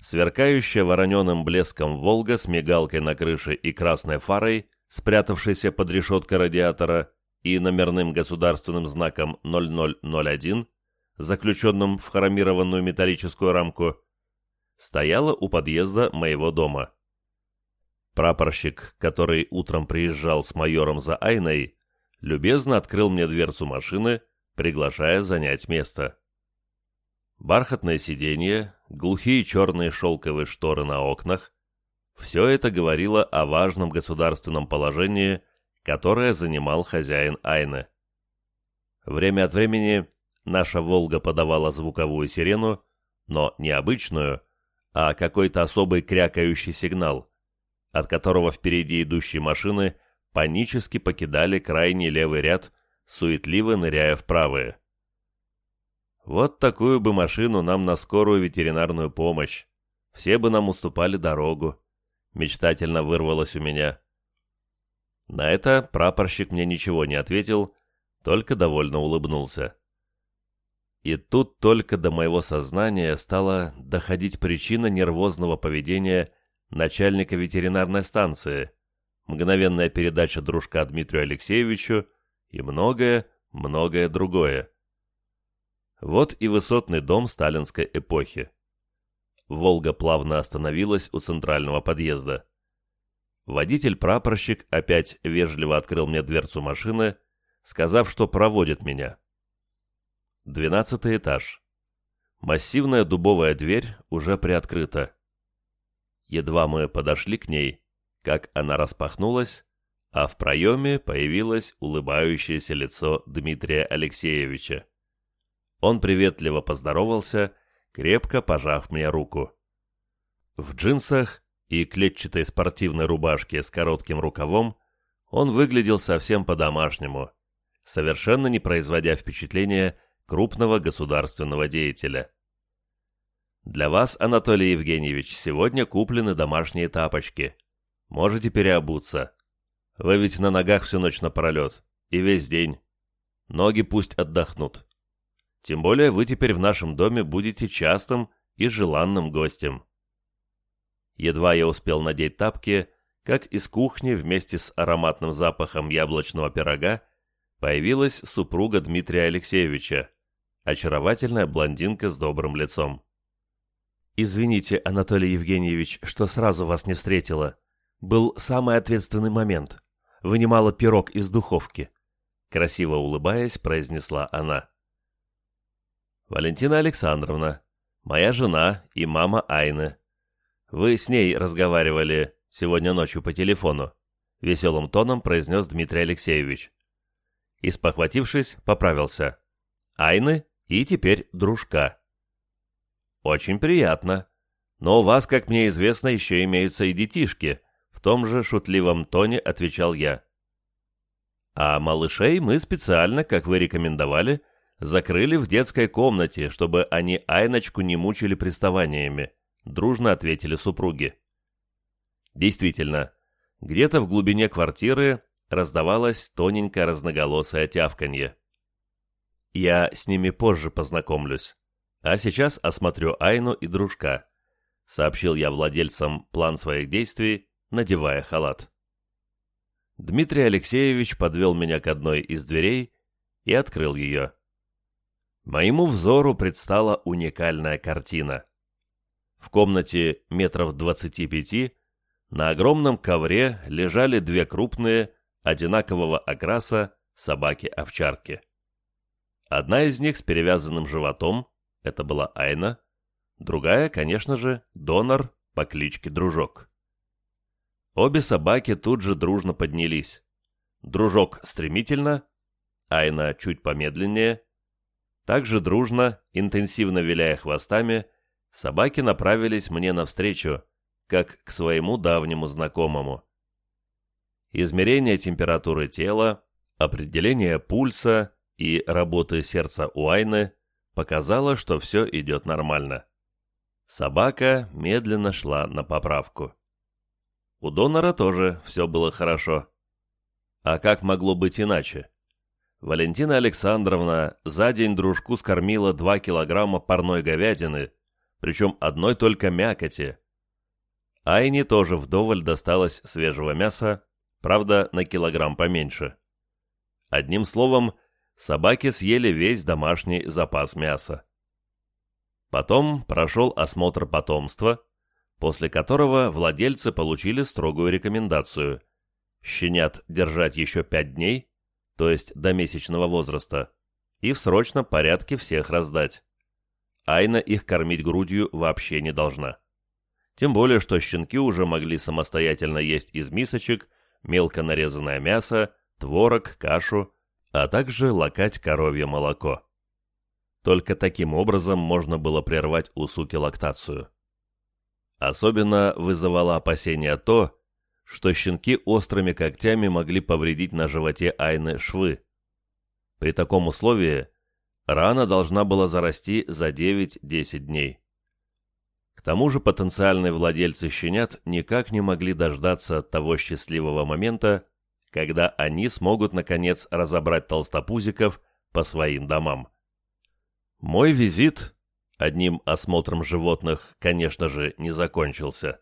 S1: сверкающая вороненым блеском «Волга» с мигалкой на крыше и красной фарой, спрятавшейся под решеткой радиатора, и номерным государственным знаком 0001, заключенным в хромированную металлическую рамку, стояла у подъезда моего дома. Прапорщик, который утром приезжал с майором за Айной, любезно открыл мне дверцу машины приглашая занять место. Бархатное сиденье, глухие черные шелковые шторы на окнах – все это говорило о важном государственном положении, которое занимал хозяин Айны. Время от времени наша «Волга» подавала звуковую сирену, но не обычную, а какой-то особый крякающий сигнал, от которого впереди идущие машины панически покидали крайний левый ряд, суетливо ныряя в правые. Вот такую бы машину нам на скорую ветеринарную помощь. Все бы нам уступали дорогу. Мечтательно вырвалось у меня. На это прапорщик мне ничего не ответил, только довольно улыбнулся. И тут только до моего сознания стала доходить причина нервозного поведения начальника ветеринарной станции, мгновенная передача дружка Дмитрию Алексеевичу и многое, многое другое. Вот и высотный дом сталинской эпохи. «Волга» плавно остановилась у центрального подъезда. Водитель-прапорщик опять вежливо открыл мне дверцу машины, сказав, что проводит меня. Двенадцатый этаж. Массивная дубовая дверь уже приоткрыта. Едва мы подошли к ней, как она распахнулась, а в проеме появилось улыбающееся лицо Дмитрия Алексеевича. Он приветливо поздоровался, крепко пожав мне руку. В джинсах и клетчатой спортивной рубашке с коротким рукавом он выглядел совсем по-домашнему, совершенно не производя впечатления крупного государственного деятеля. Для вас, Анатолий Евгеньевич, сегодня куплены домашние тапочки. Можете переобуться. Вы ведь на ногах всю ночь напролет. И весь день. Ноги пусть отдохнут. Тем более вы теперь в нашем доме будете частым и желанным гостем. Едва я успел надеть тапки, как из кухни вместе с ароматным запахом яблочного пирога появилась супруга Дмитрия Алексеевича, очаровательная блондинка с добрым лицом. «Извините, Анатолий Евгеньевич, что сразу вас не встретила. Был самый ответственный момент. Вынимала пирог из духовки», — красиво улыбаясь, произнесла она. Валентина Александровна, моя жена и мама Айны. Вы с ней разговаривали сегодня ночью по телефону», — веселым тоном произнес Дмитрий Алексеевич. И, спохватившись, поправился. «Айны и теперь дружка». «Очень приятно. Но у вас, как мне известно, еще имеются и детишки», — в том же шутливом тоне отвечал я. «А малышей мы специально, как вы рекомендовали, — закрыли в детской комнате, чтобы они Айночку не мучили приставаниями, дружно ответили супруги. Действительно, где-то в глубине квартиры раздавалось тоненькое разноголосое тявканье. Я с ними позже познакомлюсь, а сейчас осмотрю Айну и дружка, сообщил я владельцам план своих действий, надевая халат. Дмитрий Алексеевич подвел меня к одной из дверей и открыл ее. Моему взору предстала уникальная картина. В комнате метров двадцати пяти на огромном ковре лежали две крупные, одинакового окраса собаки-овчарки. Одна из них с перевязанным животом, это была Айна, другая, конечно же, донор по кличке Дружок. Обе собаки тут же дружно поднялись. Дружок стремительно, Айна чуть помедленнее – также дружно, интенсивно виляя хвостами, собаки направились мне навстречу, как к своему давнему знакомому. Измерение температуры тела, определение пульса и работы сердца у Айны показало, что все идет нормально. Собака медленно шла на поправку. У донора тоже все было хорошо. А как могло быть иначе? Валентина Александровна за день дружку скормила 2 килограмма парной говядины, причем одной только мякоти. Айне тоже вдоволь досталось свежего мяса, правда, на килограмм поменьше. Одним словом, собаки съели весь домашний запас мяса. Потом прошел осмотр потомства, после которого владельцы получили строгую рекомендацию – щенят держать еще 5 дней – то есть до месячного возраста, и в срочном порядке всех раздать. Айна их кормить грудью вообще не должна. Тем более, что щенки уже могли самостоятельно есть из мисочек мелко нарезанное мясо, творог, кашу, а также лакать коровье молоко. Только таким образом можно было прервать у суки лактацию. Особенно вызывало опасение то, что щенки острыми когтями могли повредить на животе Айны швы. При таком условии рана должна была зарасти за 9-10 дней. Тому же потенциальные владельцы щенят никак не могли дождаться того счастливого момента, когда они смогут наконец разобрать толстопузиков по своим домам. Мой визит одним осмотром животных, конечно же, не закончился.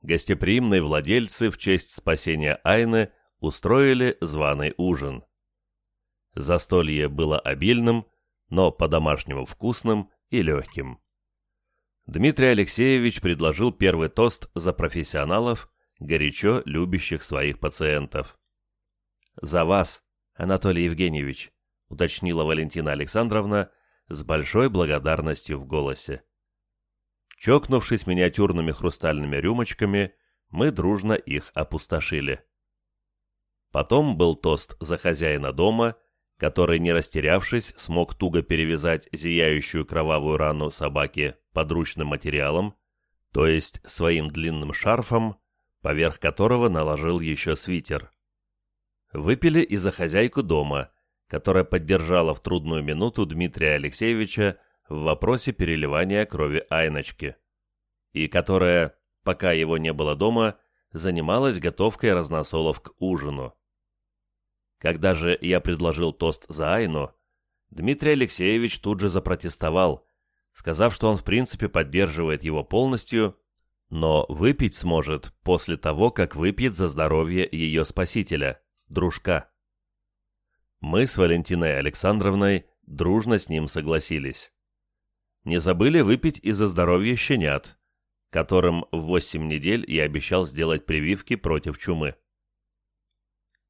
S1: Гостеприимные владельцы в честь спасения Айны устроили званый ужин. Застолье было обильным, но по-домашнему вкусным и легким. Дмитрий Алексеевич предложил первый тост за профессионалов, горячо любящих своих пациентов. «За вас, Анатолий Евгеньевич», — уточнила Валентина Александровна с большой благодарностью в голосе. Чокнувшись миниатюрными хрустальными рюмочками, мы дружно их опустошили. Потом был тост за хозяина дома, который, не растерявшись, смог туго перевязать зияющую кровавую рану собаки подручным материалом, то есть своим длинным шарфом, поверх которого наложил еще свитер. Выпили и за хозяйку дома, которая поддержала в трудную минуту Дмитрия Алексеевича в вопросе переливания крови Айночки, и которая, пока его не было дома, занималась готовкой разносолов к ужину. Когда же я предложил тост за Айну, Дмитрий Алексеевич тут же запротестовал, сказав, что он в принципе поддерживает его полностью, но выпить сможет после того, как выпьет за здоровье ее спасителя, дружка. Мы с Валентиной Александровной дружно с ним согласились. Не забыли выпить и за здоровье щенят, которым в 8 недель я обещал сделать прививки против чумы.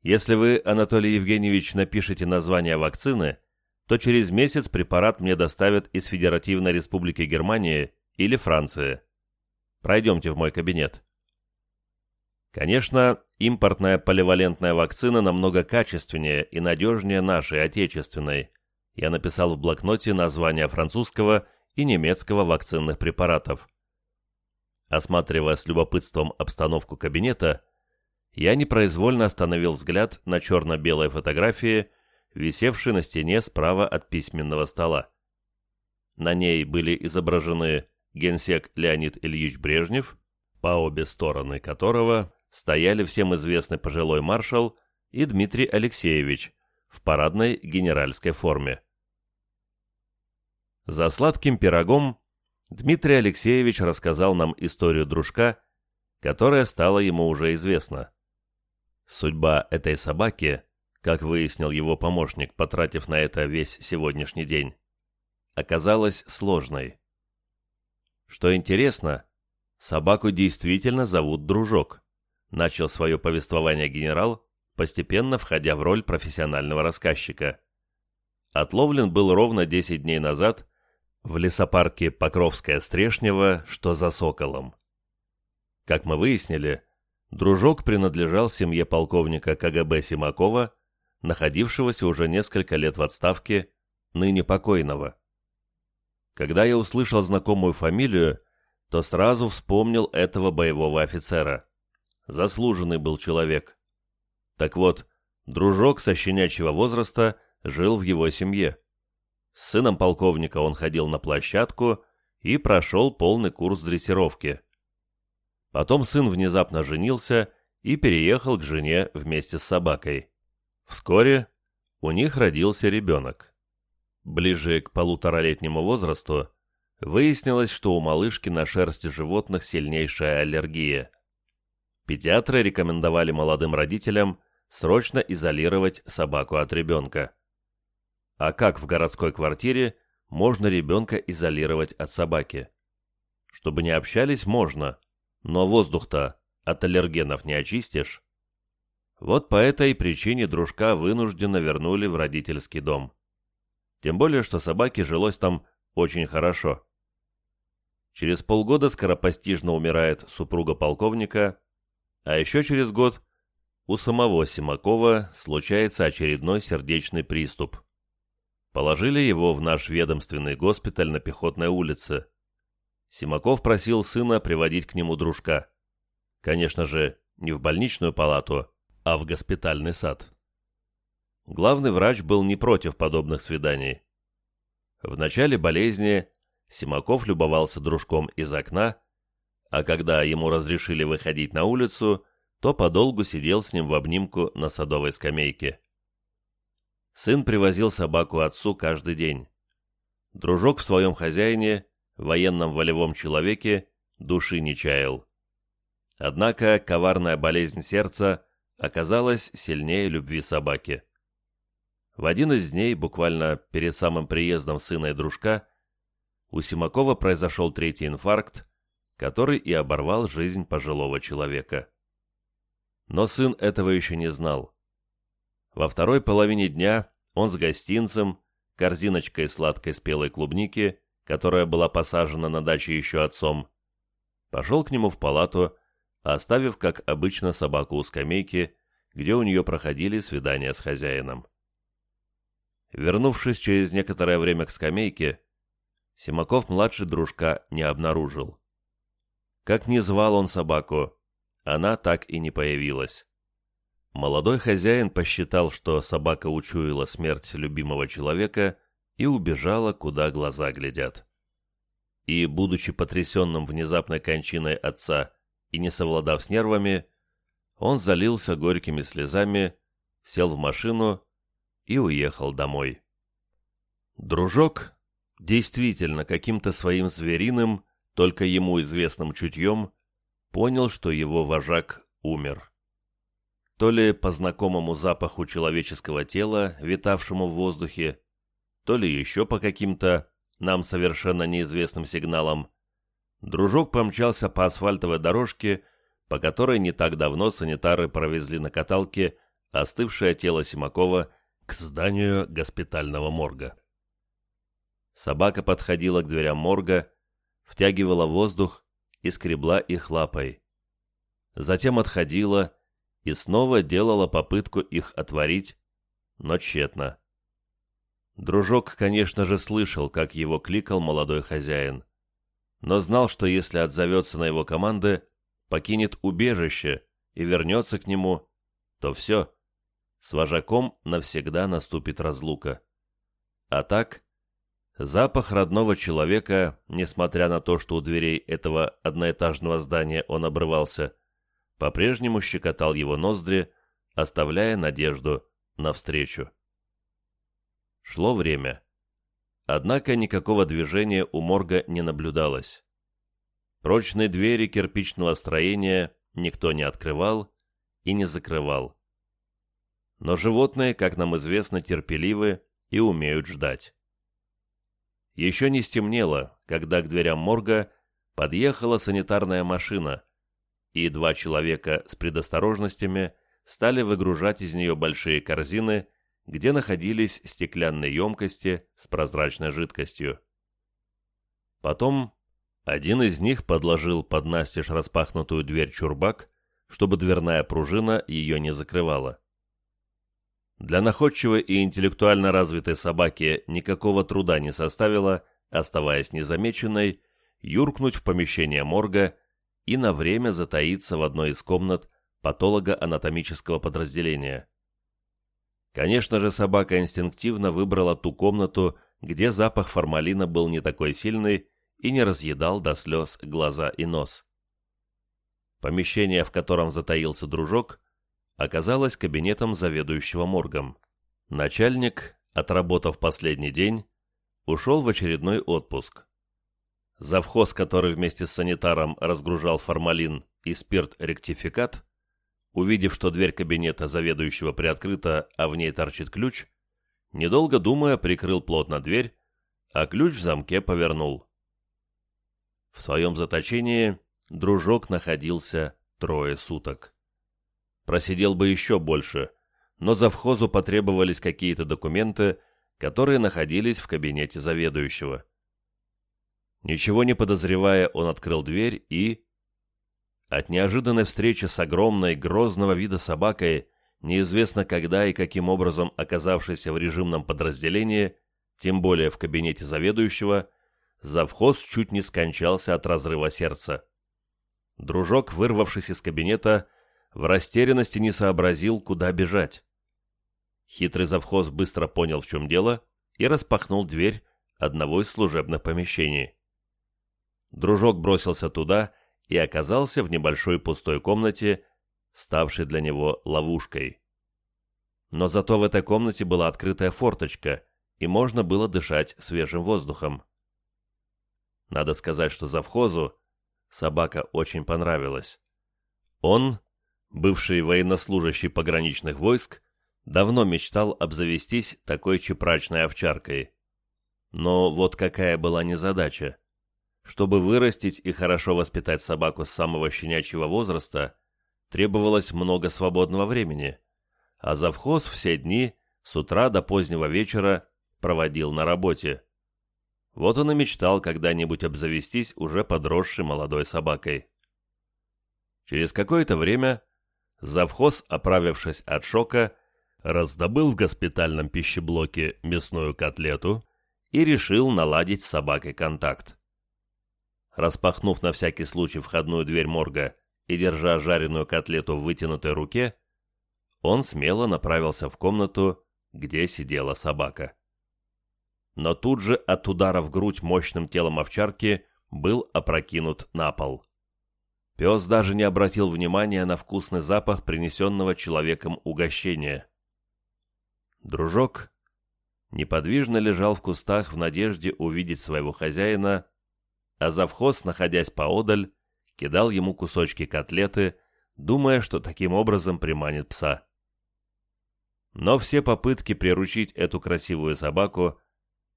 S1: Если вы, Анатолий Евгеньевич, напишите название вакцины, то через месяц препарат мне доставят из Федеративной Республики Германии или Франции. Пройдемте в мой кабинет. Конечно, импортная поливалентная вакцина намного качественнее и надежнее нашей отечественной. Я написал в блокноте названия французского и немецкого вакцинных препаратов. Осматривая с любопытством обстановку кабинета, я непроизвольно остановил взгляд на черно-белой фотографии, висевшей на стене справа от письменного стола. На ней были изображены генсек Леонид Ильич Брежнев, по обе стороны которого стояли всем известный пожилой маршал и Дмитрий Алексеевич в парадной генеральской форме. За сладким пирогом Дмитрий Алексеевич рассказал нам историю дружка, которая стала ему уже известна. Судьба этой собаки, как выяснил его помощник, потратив на это весь сегодняшний день, оказалась сложной. Что интересно, собаку действительно зовут Дружок начал свое повествование генерал, постепенно входя в роль профессионального рассказчика. Отловлен был ровно 10 дней назад в лесопарке Покровская Стрешнева, что за Соколом. Как мы выяснили, дружок принадлежал семье полковника КГБ Симакова, находившегося уже несколько лет в отставке, ныне покойного. Когда я услышал знакомую фамилию, то сразу вспомнил этого боевого офицера. Заслуженный был человек. Так вот, дружок со щенячьего возраста жил в его семье. С сыном полковника он ходил на площадку и прошел полный курс дрессировки. Потом сын внезапно женился и переехал к жене вместе с собакой. Вскоре у них родился ребенок. Ближе к полуторалетнему возрасту выяснилось, что у малышки на шерсти животных сильнейшая аллергия – Педиатры рекомендовали молодым родителям срочно изолировать собаку от ребенка. А как в городской квартире можно ребенка изолировать от собаки? Чтобы не общались, можно, но воздух-то от аллергенов не очистишь. Вот по этой причине дружка вынужденно вернули в родительский дом. Тем более, что собаке жилось там очень хорошо. Через полгода скоропостижно умирает супруга полковника, а еще через год у самого Симакова случается очередной сердечный приступ. Положили его в наш ведомственный госпиталь на Пехотной улице. Симаков просил сына приводить к нему дружка. Конечно же, не в больничную палату, а в госпитальный сад. Главный врач был не против подобных свиданий. В начале болезни Симаков любовался дружком из окна, а когда ему разрешили выходить на улицу, то подолгу сидел с ним в обнимку на садовой скамейке. Сын привозил собаку отцу каждый день. Дружок в своем хозяине, военном волевом человеке, души не чаял. Однако коварная болезнь сердца оказалась сильнее любви собаки. В один из дней, буквально перед самым приездом сына и дружка, у Симакова произошел третий инфаркт, который и оборвал жизнь пожилого человека. Но сын этого еще не знал. Во второй половине дня он с гостинцем, корзиночкой сладкой спелой клубники, которая была посажена на даче еще отцом, пошел к нему в палату, оставив, как обычно, собаку у скамейки, где у нее проходили свидания с хозяином. Вернувшись через некоторое время к скамейке, Симаков-младший дружка не обнаружил. Как ни звал он собаку, она так и не появилась. Молодой хозяин посчитал, что собака учуяла смерть любимого человека и убежала, куда глаза глядят. И, будучи потрясенным внезапной кончиной отца и не совладав с нервами, он залился горькими слезами, сел в машину и уехал домой. Дружок, действительно каким-то своим звериным, только ему известным чутьем, понял, что его вожак умер то ли по знакомому запаху человеческого тела, витавшему в воздухе, то ли еще по каким-то нам совершенно неизвестным сигналам, дружок помчался по асфальтовой дорожке, по которой не так давно санитары провезли на каталке остывшее тело Симакова к зданию госпитального морга. Собака подходила к дверям морга, втягивала воздух и скребла их лапой. Затем отходила, и снова делала попытку их отворить, но тщетно. Дружок, конечно же, слышал, как его кликал молодой хозяин, но знал, что если отзовется на его команды, покинет убежище и вернется к нему, то все, с вожаком навсегда наступит разлука. А так, запах родного человека, несмотря на то, что у дверей этого одноэтажного здания он обрывался, по-прежнему щекотал его ноздри, оставляя надежду навстречу. Шло время. Однако никакого движения у морга не наблюдалось. Прочные двери кирпичного строения никто не открывал и не закрывал. Но животные, как нам известно, терпеливы и умеют ждать. Еще не стемнело, когда к дверям морга подъехала санитарная машина, и два человека с предосторожностями стали выгружать из нее большие корзины, где находились стеклянные емкости с прозрачной жидкостью. Потом один из них подложил под настежь распахнутую дверь чурбак, чтобы дверная пружина ее не закрывала. Для находчивой и интеллектуально развитой собаки никакого труда не составило, оставаясь незамеченной, юркнуть в помещение морга и на время затаиться в одной из комнат патолого-анатомического подразделения. Конечно же, собака инстинктивно выбрала ту комнату, где запах формалина был не такой сильный и не разъедал до слез глаза и нос. Помещение, в котором затаился дружок, оказалось кабинетом заведующего моргом. Начальник, отработав последний день, ушел в очередной отпуск. Завхоз, который вместе с санитаром разгружал формалин и спирт-ректификат, увидев, что дверь кабинета заведующего приоткрыта, а в ней торчит ключ, недолго думая, прикрыл плотно дверь, а ключ в замке повернул. В своем заточении дружок находился трое суток. Просидел бы еще больше, но завхозу потребовались какие-то документы, которые находились в кабинете заведующего. Ничего не подозревая, он открыл дверь и... От неожиданной встречи с огромной, грозного вида собакой, неизвестно когда и каким образом оказавшейся в режимном подразделении, тем более в кабинете заведующего, завхоз чуть не скончался от разрыва сердца. Дружок, вырвавшись из кабинета, в растерянности не сообразил, куда бежать. Хитрый завхоз быстро понял, в чем дело, и распахнул дверь одного из служебных помещений. Дружок бросился туда и оказался в небольшой пустой комнате, ставшей для него ловушкой. Но зато в этой комнате была открытая форточка, и можно было дышать свежим воздухом. Надо сказать, что завхозу собака очень понравилась. Он, бывший военнослужащий пограничных войск, давно мечтал обзавестись такой чепрачной овчаркой. Но вот какая была незадача. Чтобы вырастить и хорошо воспитать собаку с самого щенячьего возраста, требовалось много свободного времени, а завхоз все дни, с утра до позднего вечера, проводил на работе. Вот он и мечтал когда-нибудь обзавестись уже подросшей молодой собакой. Через какое-то время завхоз, оправившись от шока, раздобыл в госпитальном пищеблоке мясную котлету и решил наладить с собакой контакт. Распахнув на всякий случай входную дверь морга и держа жареную котлету в вытянутой руке, он смело направился в комнату, где сидела собака. Но тут же от удара в грудь мощным телом овчарки был опрокинут на пол. Пес даже не обратил внимания на вкусный запах принесенного человеком угощения. Дружок неподвижно лежал в кустах в надежде увидеть своего хозяина, а завхоз, находясь поодаль, кидал ему кусочки котлеты, думая, что таким образом приманит пса. Но все попытки приручить эту красивую собаку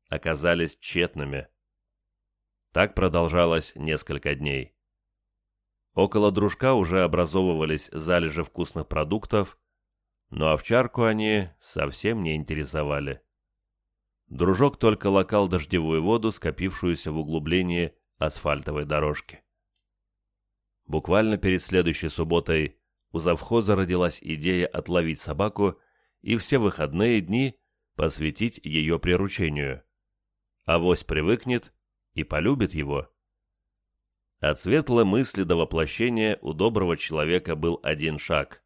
S1: оказались тщетными. Так продолжалось несколько дней. Около дружка уже образовывались залежи вкусных продуктов, но овчарку они совсем не интересовали. Дружок только лакал дождевую воду, скопившуюся в углублении асфальтовой дорожки. Буквально перед следующей субботой у завхоза родилась идея отловить собаку и все выходные дни посвятить ее приручению. Авось привыкнет и полюбит его. От светлой мысли до воплощения у доброго человека был один шаг.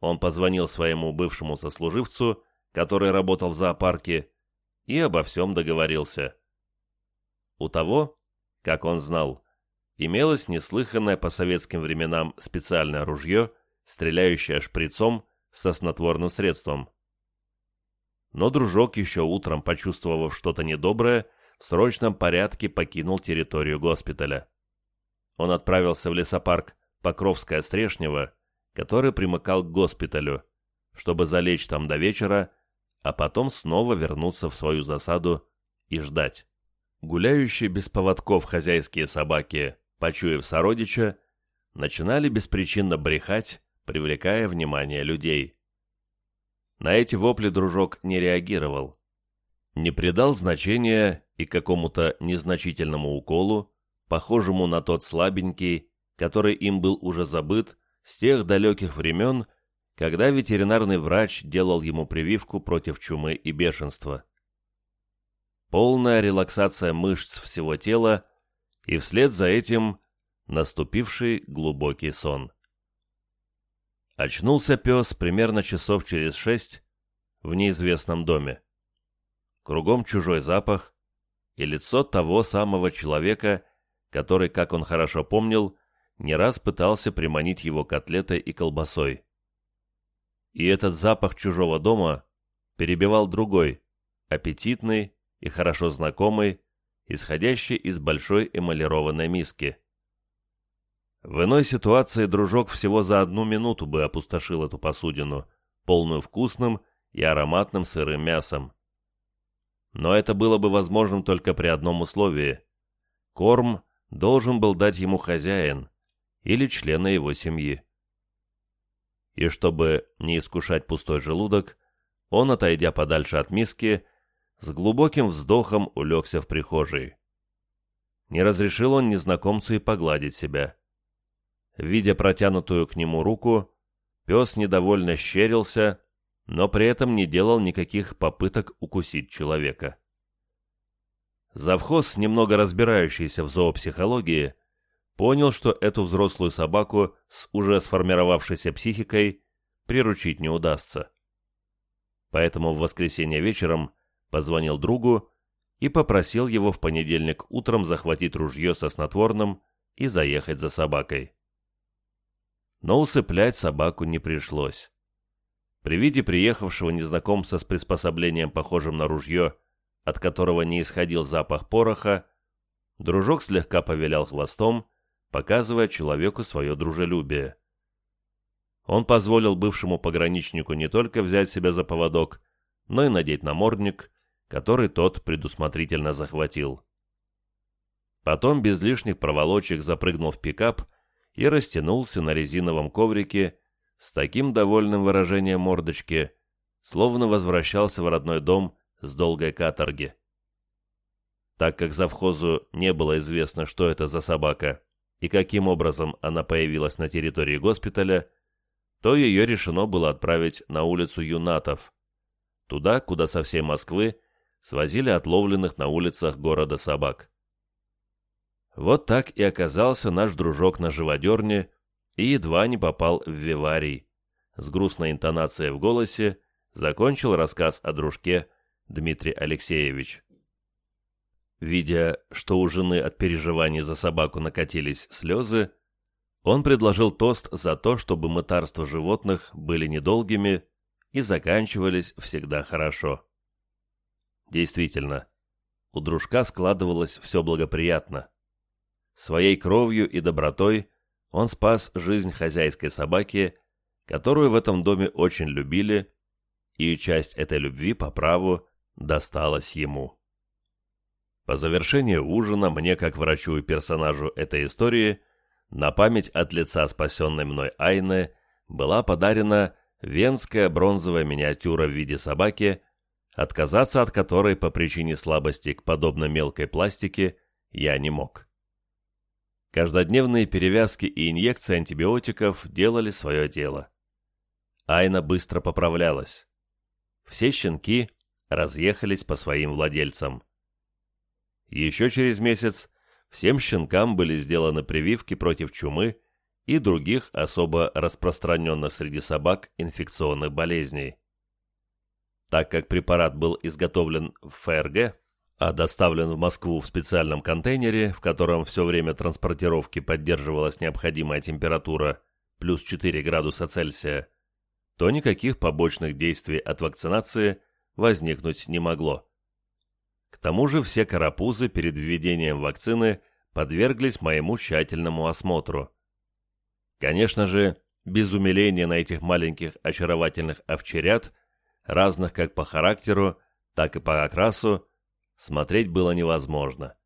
S1: Он позвонил своему бывшему сослуживцу, который работал в зоопарке, и обо всем договорился. У того как он знал, имелось неслыханное по советским временам специальное ружье, стреляющее шприцом со снотворным средством. Но дружок еще утром, почувствовав что-то недоброе, в срочном порядке покинул территорию госпиталя. Он отправился в лесопарк Покровская-Стрешнева, который примыкал к госпиталю, чтобы залечь там до вечера, а потом снова вернуться в свою засаду и ждать. Гуляющие без поводков хозяйские собаки, почуяв сородича, начинали беспричинно брехать, привлекая внимание людей. На эти вопли дружок не реагировал. Не придал значения и какому-то незначительному уколу, похожему на тот слабенький, который им был уже забыт с тех далеких времен, когда ветеринарный врач делал ему прививку против чумы и бешенства полная релаксация мышц всего тела и вслед за этим наступивший глубокий сон. Очнулся пес примерно часов через шесть в неизвестном доме. Кругом чужой запах и лицо того самого человека, который, как он хорошо помнил, не раз пытался приманить его котлетой и колбасой. И этот запах чужого дома перебивал другой, аппетитный, и хорошо знакомый, исходящий из большой эмалированной миски. В иной ситуации дружок всего за одну минуту бы опустошил эту посудину, полную вкусным и ароматным сырым мясом. Но это было бы возможным только при одном условии. Корм должен был дать ему хозяин или члены его семьи. И чтобы не искушать пустой желудок, он, отойдя подальше от миски, с глубоким вздохом улегся в прихожей. Не разрешил он незнакомцу и погладить себя. Видя протянутую к нему руку, пес недовольно щерился, но при этом не делал никаких попыток укусить человека. Завхоз, немного разбирающийся в зоопсихологии, понял, что эту взрослую собаку с уже сформировавшейся психикой приручить не удастся. Поэтому в воскресенье вечером позвонил другу и попросил его в понедельник утром захватить ружье со снотворным и заехать за собакой. Но усыплять собаку не пришлось. При виде приехавшего незнакомца с приспособлением, похожим на ружье, от которого не исходил запах пороха, дружок слегка повилял хвостом, показывая человеку свое дружелюбие. Он позволил бывшему пограничнику не только взять себя за поводок, но и надеть намордник, который тот предусмотрительно захватил. Потом без лишних проволочек запрыгнул в пикап и растянулся на резиновом коврике с таким довольным выражением мордочки, словно возвращался в родной дом с долгой каторги. Так как завхозу не было известно, что это за собака и каким образом она появилась на территории госпиталя, то ее решено было отправить на улицу Юнатов, туда, куда со всей Москвы свозили отловленных на улицах города собак. Вот так и оказался наш дружок на живодерне и едва не попал в виварий. С грустной интонацией в голосе закончил рассказ о дружке Дмитрий Алексеевич. Видя, что у жены от переживаний за собаку накатились слезы, он предложил тост за то, чтобы мытарства животных были недолгими и заканчивались всегда хорошо. Действительно, у дружка складывалось все благоприятно. Своей кровью и добротой он спас жизнь хозяйской собаки, которую в этом доме очень любили, и часть этой любви по праву досталась ему. По завершении ужина мне, как врачу и персонажу этой истории, на память от лица спасенной мной Айны была подарена венская бронзовая миниатюра в виде собаки, отказаться от которой по причине слабости к подобно мелкой пластике я не мог. Каждодневные перевязки и инъекции антибиотиков делали свое дело. Айна быстро поправлялась. Все щенки разъехались по своим владельцам. Еще через месяц всем щенкам были сделаны прививки против чумы и других особо распространенных среди собак инфекционных болезней. Так как препарат был изготовлен в ФРГ, а доставлен в Москву в специальном контейнере, в котором все время транспортировки поддерживалась необходимая температура плюс 4 градуса Цельсия, то никаких побочных действий от вакцинации возникнуть не могло. К тому же все карапузы перед введением вакцины подверглись моему тщательному осмотру. Конечно же, без умиления на этих маленьких очаровательных овчарят, разных как по характеру, так и по окрасу, смотреть было невозможно.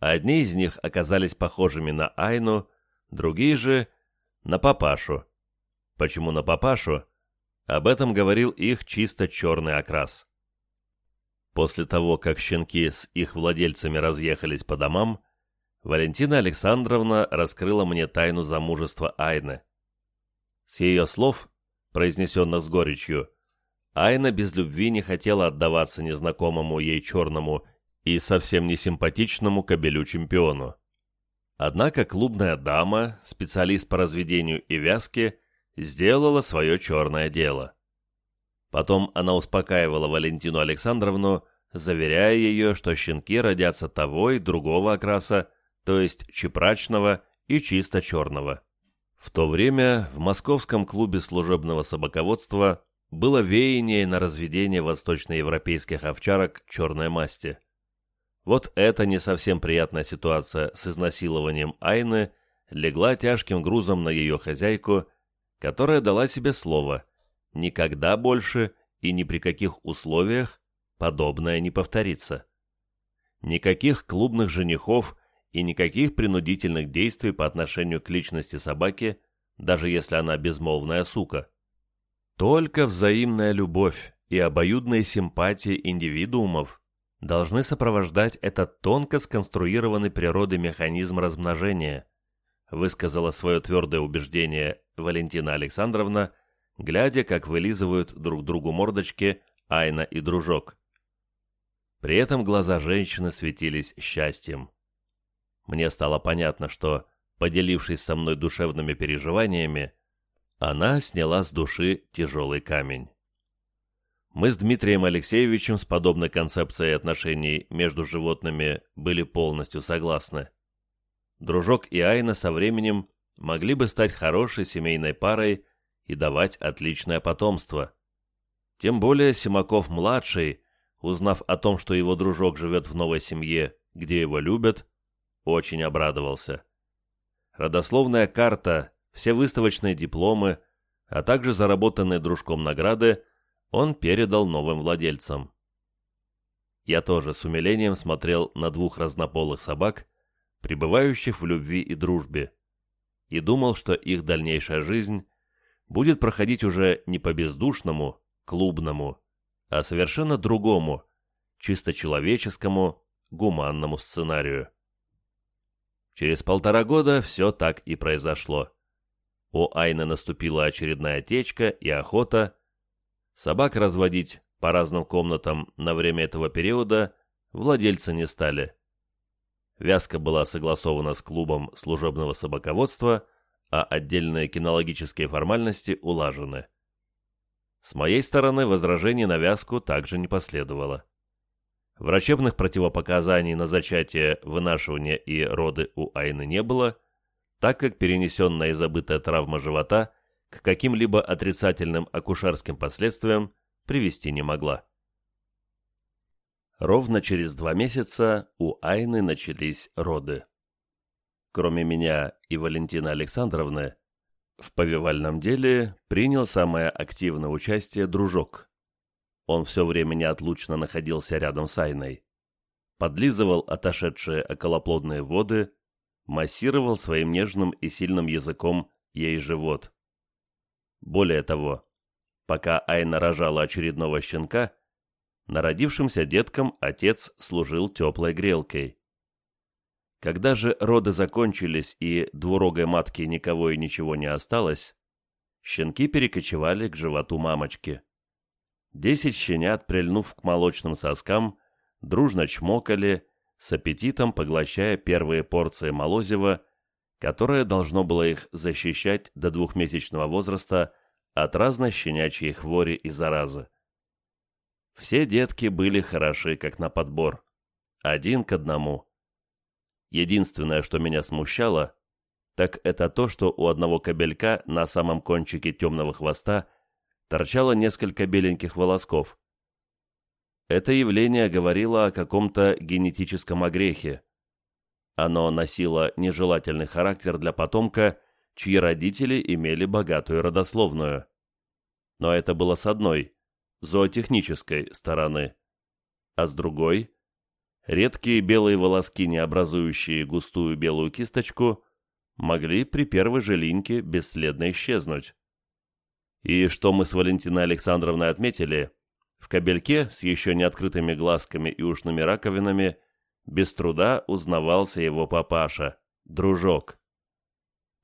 S1: Одни из них оказались похожими на Айну, другие же — на папашу. Почему на папашу? Об этом говорил их чисто черный окрас. После того, как щенки с их владельцами разъехались по домам, Валентина Александровна раскрыла мне тайну замужества Айны. С ее слов, произнесенных с горечью, Айна без любви не хотела отдаваться незнакомому ей черному и совсем не симпатичному кобелю-чемпиону. Однако клубная дама, специалист по разведению и вязке, сделала свое черное дело. Потом она успокаивала Валентину Александровну, заверяя ее, что щенки родятся того и другого окраса, то есть чепрачного и чисто черного. В то время в московском клубе служебного собаководства было веяние на разведение восточноевропейских овчарок черной масти. Вот эта не совсем приятная ситуация с изнасилованием Айны легла тяжким грузом на ее хозяйку, которая дала себе слово «никогда больше и ни при каких условиях подобное не повторится». Никаких клубных женихов и никаких принудительных действий по отношению к личности собаки, даже если она безмолвная сука. Только взаимная любовь и обоюдные симпатии индивидуумов должны сопровождать этот тонко сконструированный природой механизм размножения, высказала свое твердое убеждение Валентина Александровна, глядя, как вылизывают друг другу мордочки Айна и дружок. При этом глаза женщины светились счастьем. Мне стало понятно, что, поделившись со мной душевными переживаниями, она сняла с души тяжелый камень. Мы с Дмитрием Алексеевичем с подобной концепцией отношений между животными были полностью согласны. Дружок и Айна со временем могли бы стать хорошей семейной парой и давать отличное потомство. Тем более Симаков-младший, узнав о том, что его дружок живет в новой семье, где его любят, очень обрадовался. Родословная карта, все выставочные дипломы, а также заработанные дружком награды он передал новым владельцам. Я тоже с умилением смотрел на двух разнополых собак, пребывающих в любви и дружбе, и думал, что их дальнейшая жизнь будет проходить уже не по бездушному, клубному, а совершенно другому, чисто человеческому, гуманному сценарию. Через полтора года все так и произошло. У Айны наступила очередная течка и охота. Собак разводить по разным комнатам на время этого периода владельцы не стали. Вязка была согласована с клубом служебного собаководства, а отдельные кинологические формальности улажены. С моей стороны возражений на вязку также не последовало. Врачебных противопоказаний на зачатие, вынашивание и роды у Айны не было, так как перенесенная и забытая травма живота к каким-либо отрицательным акушерским последствиям привести не могла. Ровно через два месяца у Айны начались роды. Кроме меня и Валентины Александровны, в повивальном деле принял самое активное участие дружок. Он все время неотлучно находился рядом с Айной. Подлизывал отошедшие околоплодные воды, массировал своим нежным и сильным языком ей живот. Более того, пока Айна рожала очередного щенка, народившимся деткам отец служил теплой грелкой. Когда же роды закончились и двурогой матки никого и ничего не осталось, щенки перекочевали к животу мамочки. Десять щенят, прильнув к молочным соскам, дружно чмокали, с аппетитом поглощая первые порции молозива, которое должно было их защищать до двухмесячного возраста от разной щенячьей хвори и заразы. Все детки были хороши, как на подбор. Один к одному. Единственное, что меня смущало, так это то, что у одного кобелька на самом кончике темного хвоста торчало несколько беленьких волосков. Это явление говорило о каком-то генетическом огрехе. Оно носило нежелательный характер для потомка, чьи родители имели богатую родословную. Но это было с одной, зоотехнической стороны. А с другой, редкие белые волоски, не образующие густую белую кисточку, могли при первой же линьке бесследно исчезнуть. И что мы с Валентиной Александровной отметили, в кабельке с еще не открытыми глазками и ушными раковинами без труда узнавался его папаша, дружок.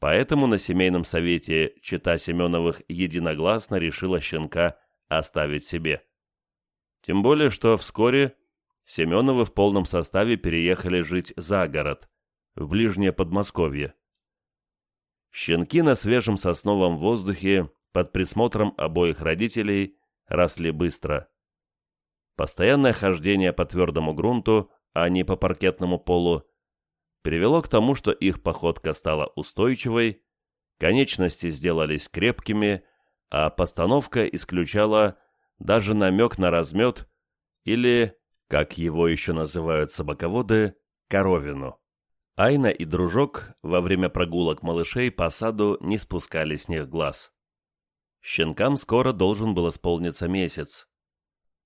S1: Поэтому на семейном совете чита Семеновых единогласно решила щенка оставить себе. Тем более, что вскоре Семеновы в полном составе переехали жить за город, в ближнее Подмосковье. Щенки на свежем сосновом воздухе под присмотром обоих родителей росли быстро. Постоянное хождение по твердому грунту, а не по паркетному полу, привело к тому, что их походка стала устойчивой, конечности сделались крепкими, а постановка исключала даже намек на размет или, как его еще называют собаководы, коровину. Айна и дружок во время прогулок малышей по саду не спускали с них глаз. Щенкам скоро должен был исполниться месяц.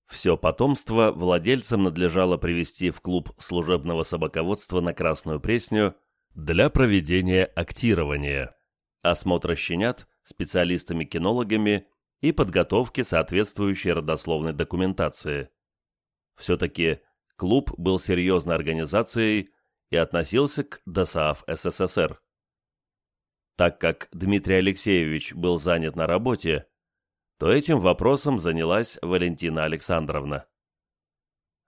S1: Все потомство владельцам надлежало привести в клуб служебного собаководства на Красную Пресню для проведения актирования, осмотра щенят специалистами-кинологами и подготовки соответствующей родословной документации. Все-таки клуб был серьезной организацией и относился к ДОСААФ СССР. Так как Дмитрий Алексеевич был занят на работе, то этим вопросом занялась Валентина Александровна.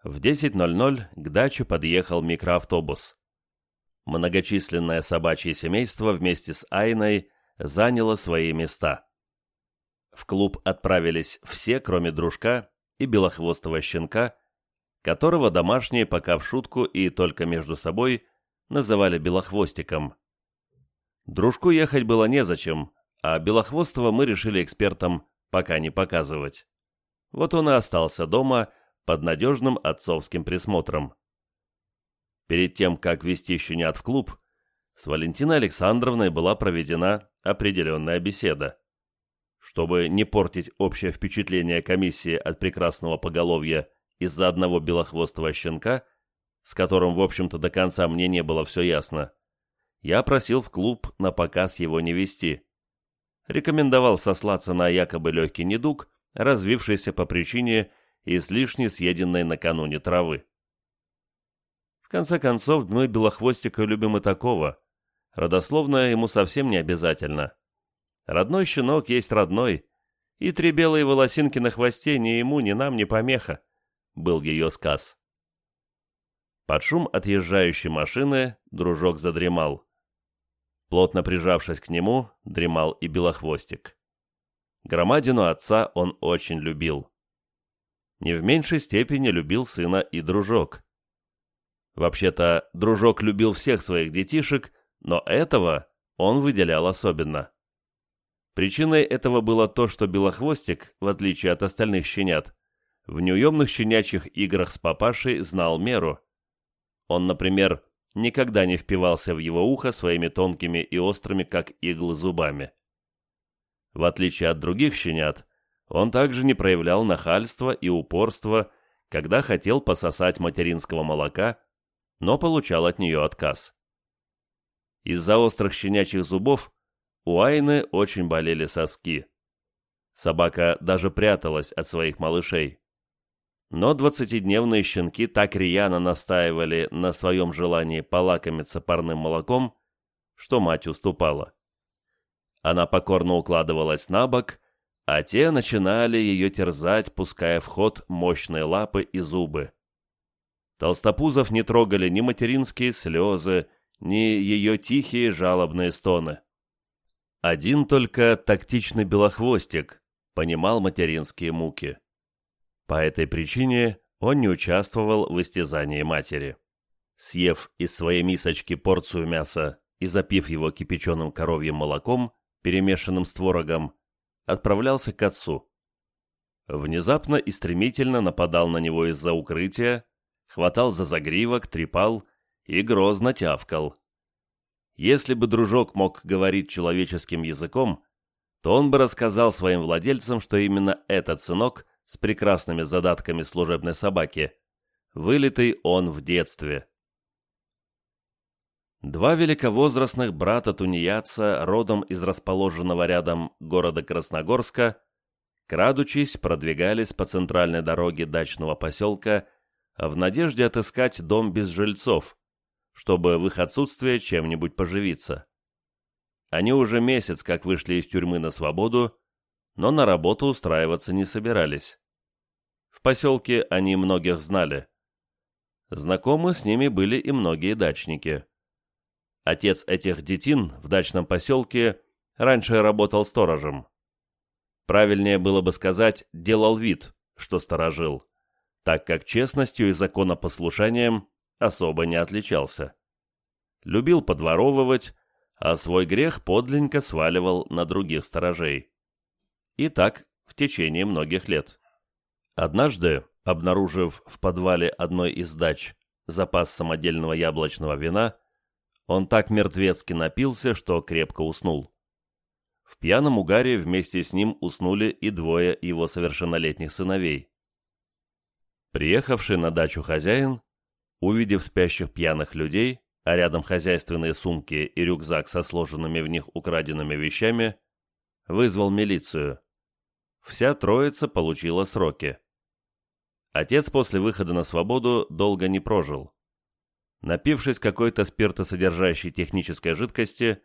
S1: В 10.00 к даче подъехал микроавтобус. Многочисленное собачье семейство вместе с Айной заняло свои места. В клуб отправились все, кроме дружка и белохвостого щенка, которого домашние пока в шутку и только между собой называли белохвостиком. Дружку ехать было незачем, а белохвостого мы решили экспертам пока не показывать. Вот он и остался дома под надежным отцовским присмотром. Перед тем, как вести щенят в клуб, с Валентиной Александровной была проведена определенная беседа. Чтобы не портить общее впечатление комиссии от прекрасного поголовья из-за одного белохвостого щенка, с которым, в общем-то, до конца мне не было все ясно, я просил в клуб на показ его не вести. Рекомендовал сослаться на якобы легкий недуг, развившийся по причине излишне съеденной накануне травы. В конце концов, мы Белохвостика любим и такого. Родословное ему совсем не обязательно. Родной щенок есть родной, и три белые волосинки на хвосте ни ему, ни нам не помеха, был ее сказ. Под шум отъезжающей машины дружок задремал. Плотно прижавшись к нему, дремал и белохвостик. Громадину отца он очень любил. Не в меньшей степени любил сына и дружок. Вообще-то, дружок любил всех своих детишек, но этого он выделял особенно. Причиной этого было то, что Белохвостик, в отличие от остальных щенят, в неуемных щенячьих играх с папашей знал меру. Он, например, никогда не впивался в его ухо своими тонкими и острыми, как иглы, зубами. В отличие от других щенят, он также не проявлял нахальства и упорства, когда хотел пососать материнского молока, но получал от нее отказ. Из-за острых щенячьих зубов у Айны очень болели соски. Собака даже пряталась от своих малышей. Но двадцатидневные щенки так рьяно настаивали на своем желании полакомиться парным молоком, что мать уступала. Она покорно укладывалась на бок, а те начинали ее терзать, пуская в ход мощные лапы и зубы. Толстопузов не трогали ни материнские слезы, ни ее тихие жалобные стоны. Один только тактичный белохвостик понимал материнские муки. По этой причине он не участвовал в истязании матери. Съев из своей мисочки порцию мяса и запив его кипяченым коровьим молоком, перемешанным с творогом, отправлялся к отцу. Внезапно и стремительно нападал на него из-за укрытия, хватал за загривок, трепал и грозно тявкал. Если бы дружок мог говорить человеческим языком, то он бы рассказал своим владельцам, что именно этот сынок с прекрасными задатками служебной собаки. Вылитый он в детстве. Два великовозрастных брата-тунеядца, родом из расположенного рядом города Красногорска, крадучись, продвигались по центральной дороге дачного поселка в надежде отыскать дом без жильцов, чтобы в их отсутствие чем-нибудь поживиться. Они уже месяц как вышли из тюрьмы на свободу но на работу устраиваться не собирались. В поселке они многих знали. Знакомы с ними были и многие дачники. Отец этих детин в дачном поселке раньше работал сторожем. Правильнее было бы сказать, делал вид, что сторожил, так как честностью и законопослушанием особо не отличался. Любил подворовывать, а свой грех подлинно сваливал на других сторожей. И так в течение многих лет. Однажды, обнаружив в подвале одной из дач запас самодельного яблочного вина, он так мертвецки напился, что крепко уснул. В пьяном угаре вместе с ним уснули и двое его совершеннолетних сыновей. Приехавший на дачу хозяин, увидев спящих пьяных людей, а рядом хозяйственные сумки и рюкзак со сложенными в них украденными вещами, вызвал милицию вся троица получила сроки. Отец после выхода на свободу долго не прожил. Напившись какой-то спиртосодержащей технической жидкости,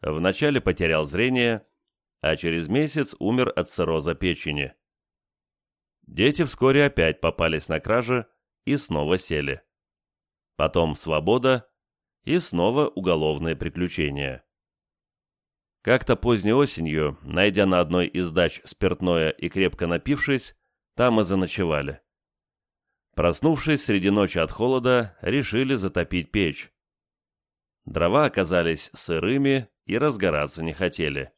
S1: вначале потерял зрение, а через месяц умер от цирроза печени. Дети вскоре опять попались на кражи и снова сели. Потом свобода и снова уголовные приключения. Как-то поздней осенью, найдя на одной из дач спиртное и крепко напившись, там и заночевали. Проснувшись среди ночи от холода, решили затопить печь. Дрова оказались сырыми и разгораться не хотели.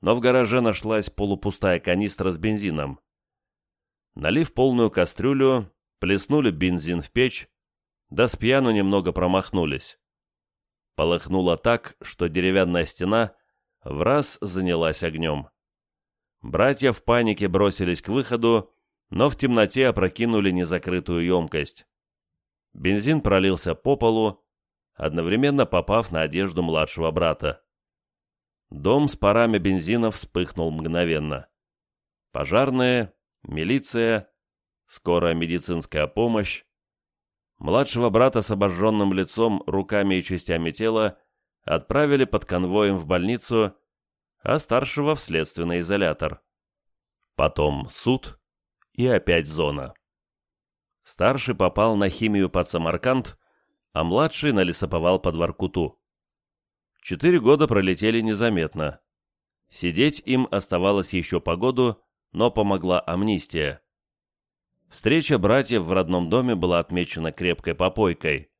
S1: Но в гараже нашлась полупустая канистра с бензином. Налив полную кастрюлю, плеснули бензин в печь, да с пьяну немного промахнулись. Полыхнуло так, что деревянная стена в раз занялась огнем. Братья в панике бросились к выходу, но в темноте опрокинули незакрытую емкость. Бензин пролился по полу, одновременно попав на одежду младшего брата. Дом с парами бензина вспыхнул мгновенно. Пожарные, милиция, скорая медицинская помощь. Младшего брата с обожженным лицом, руками и частями тела отправили под конвоем в больницу, а старшего в следственный изолятор. Потом суд и опять зона. Старший попал на химию под Самарканд, а младший на лесоповал под Воркуту. Четыре года пролетели незаметно. Сидеть им оставалось еще по году, но помогла амнистия. Встреча братьев в родном доме была отмечена крепкой попойкой.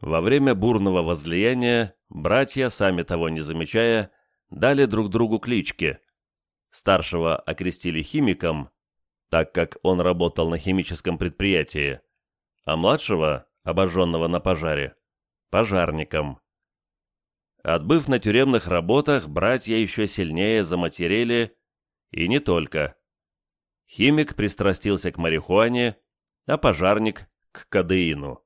S1: Во время бурного возлияния братья, сами того не замечая, дали друг другу клички. Старшего окрестили химиком, так как он работал на химическом предприятии, а младшего, обожженного на пожаре, пожарником. Отбыв на тюремных работах, братья еще сильнее заматерели, и не только. Химик пристрастился к марихуане, а пожарник – к кадеину.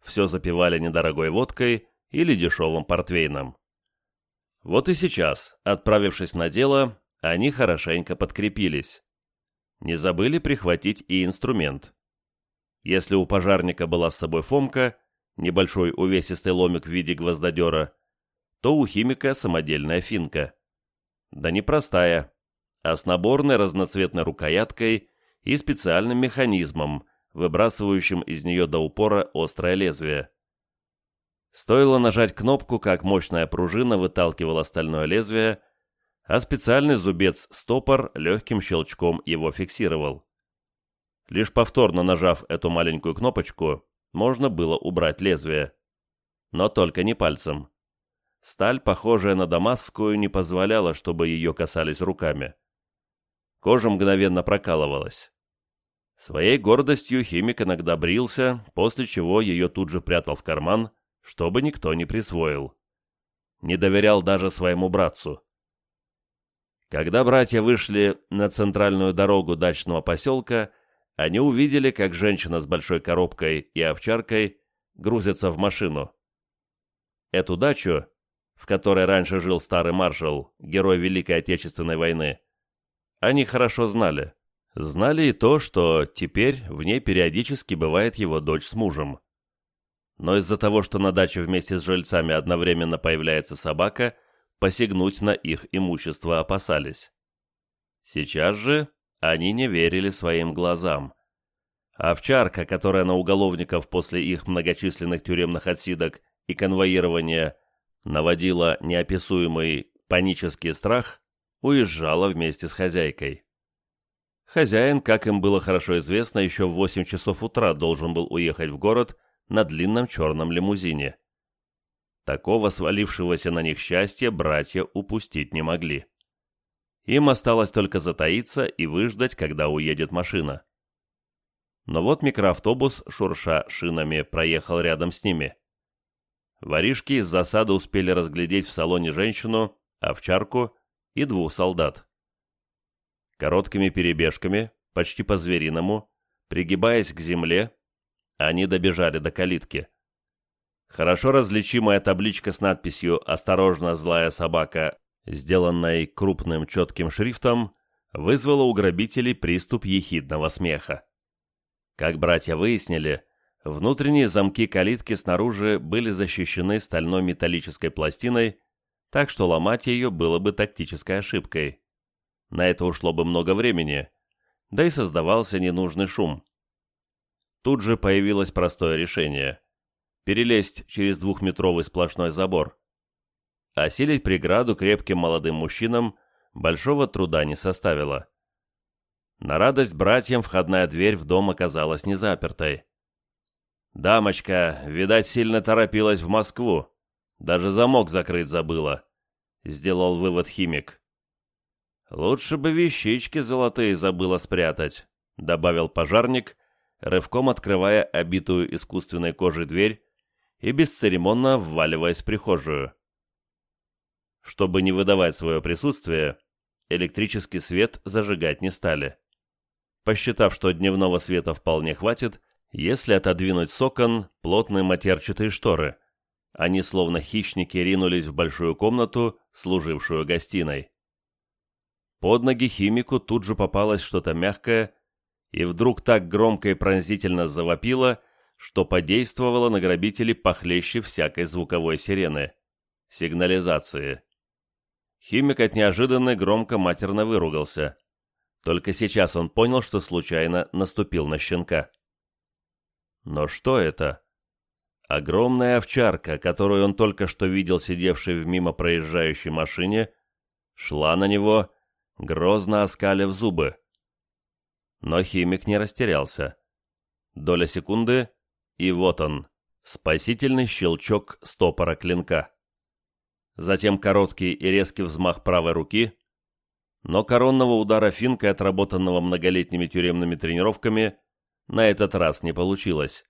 S1: Все запивали недорогой водкой или дешевым портвейном. Вот и сейчас, отправившись на дело, они хорошенько подкрепились. Не забыли прихватить и инструмент. Если у пожарника была с собой фомка, небольшой увесистый ломик в виде гвоздодера, то у химика самодельная финка. Да не простая, а с наборной разноцветной рукояткой и специальным механизмом, выбрасывающим из нее до упора острое лезвие. Стоило нажать кнопку, как мощная пружина выталкивала стальное лезвие, а специальный зубец-стопор легким щелчком его фиксировал. Лишь повторно нажав эту маленькую кнопочку, можно было убрать лезвие. Но только не пальцем. Сталь, похожая на дамасскую, не позволяла, чтобы ее касались руками. Кожа мгновенно прокалывалась. Своей гордостью химик иногда брился, после чего ее тут же прятал в карман, чтобы никто не присвоил. Не доверял даже своему братцу. Когда братья вышли на центральную дорогу дачного поселка, они увидели, как женщина с большой коробкой и овчаркой грузится в машину. Эту дачу, в которой раньше жил старый маршал, герой Великой Отечественной войны, они хорошо знали. Знали и то, что теперь в ней периодически бывает его дочь с мужем. Но из-за того, что на даче вместе с жильцами одновременно появляется собака, посягнуть на их имущество опасались. Сейчас же они не верили своим глазам. Овчарка, которая на уголовников после их многочисленных тюремных отсидок и конвоирования наводила неописуемый панический страх, уезжала вместе с хозяйкой. Хозяин, как им было хорошо известно, еще в 8 часов утра должен был уехать в город на длинном черном лимузине. Такого свалившегося на них счастья братья упустить не могли. Им осталось только затаиться и выждать, когда уедет машина. Но вот микроавтобус, шурша шинами, проехал рядом с ними. Воришки из засады успели разглядеть в салоне женщину, овчарку и двух солдат. Короткими перебежками, почти по-звериному, пригибаясь к земле, они добежали до калитки. Хорошо различимая табличка с надписью «Осторожно, злая собака», сделанной крупным четким шрифтом, вызвала у грабителей приступ ехидного смеха. Как братья выяснили, внутренние замки калитки снаружи были защищены стальной металлической пластиной, так что ломать ее было бы тактической ошибкой. На это ушло бы много времени, да и создавался ненужный шум. Тут же появилось простое решение – перелезть через двухметровый сплошной забор. Осилить преграду крепким молодым мужчинам большого труда не составило. На радость братьям входная дверь в дом оказалась не запертой. «Дамочка, видать, сильно торопилась в Москву. Даже замок закрыть забыла», — сделал вывод химик. «Лучше бы вещички золотые забыла спрятать», — добавил пожарник, рывком открывая обитую искусственной кожей дверь и бесцеремонно вваливаясь в прихожую. Чтобы не выдавать свое присутствие, электрический свет зажигать не стали. Посчитав, что дневного света вполне хватит, если отодвинуть с окон плотные матерчатые шторы. Они словно хищники ринулись в большую комнату, служившую гостиной. Под ноги химику тут же попалось что-то мягкое, и вдруг так громко и пронзительно завопило, что подействовало на грабителей похлеще всякой звуковой сирены. Сигнализации. Химик от неожиданной громко матерно выругался. Только сейчас он понял, что случайно наступил на щенка. Но что это? Огромная овчарка, которую он только что видел сидевшей в мимо проезжающей машине, шла на него, грозно оскалив зубы. Но химик не растерялся. Доля секунды, и вот он, спасительный щелчок стопора клинка. Затем короткий и резкий взмах правой руки, но коронного удара финкой, отработанного многолетними тюремными тренировками, на этот раз не получилось.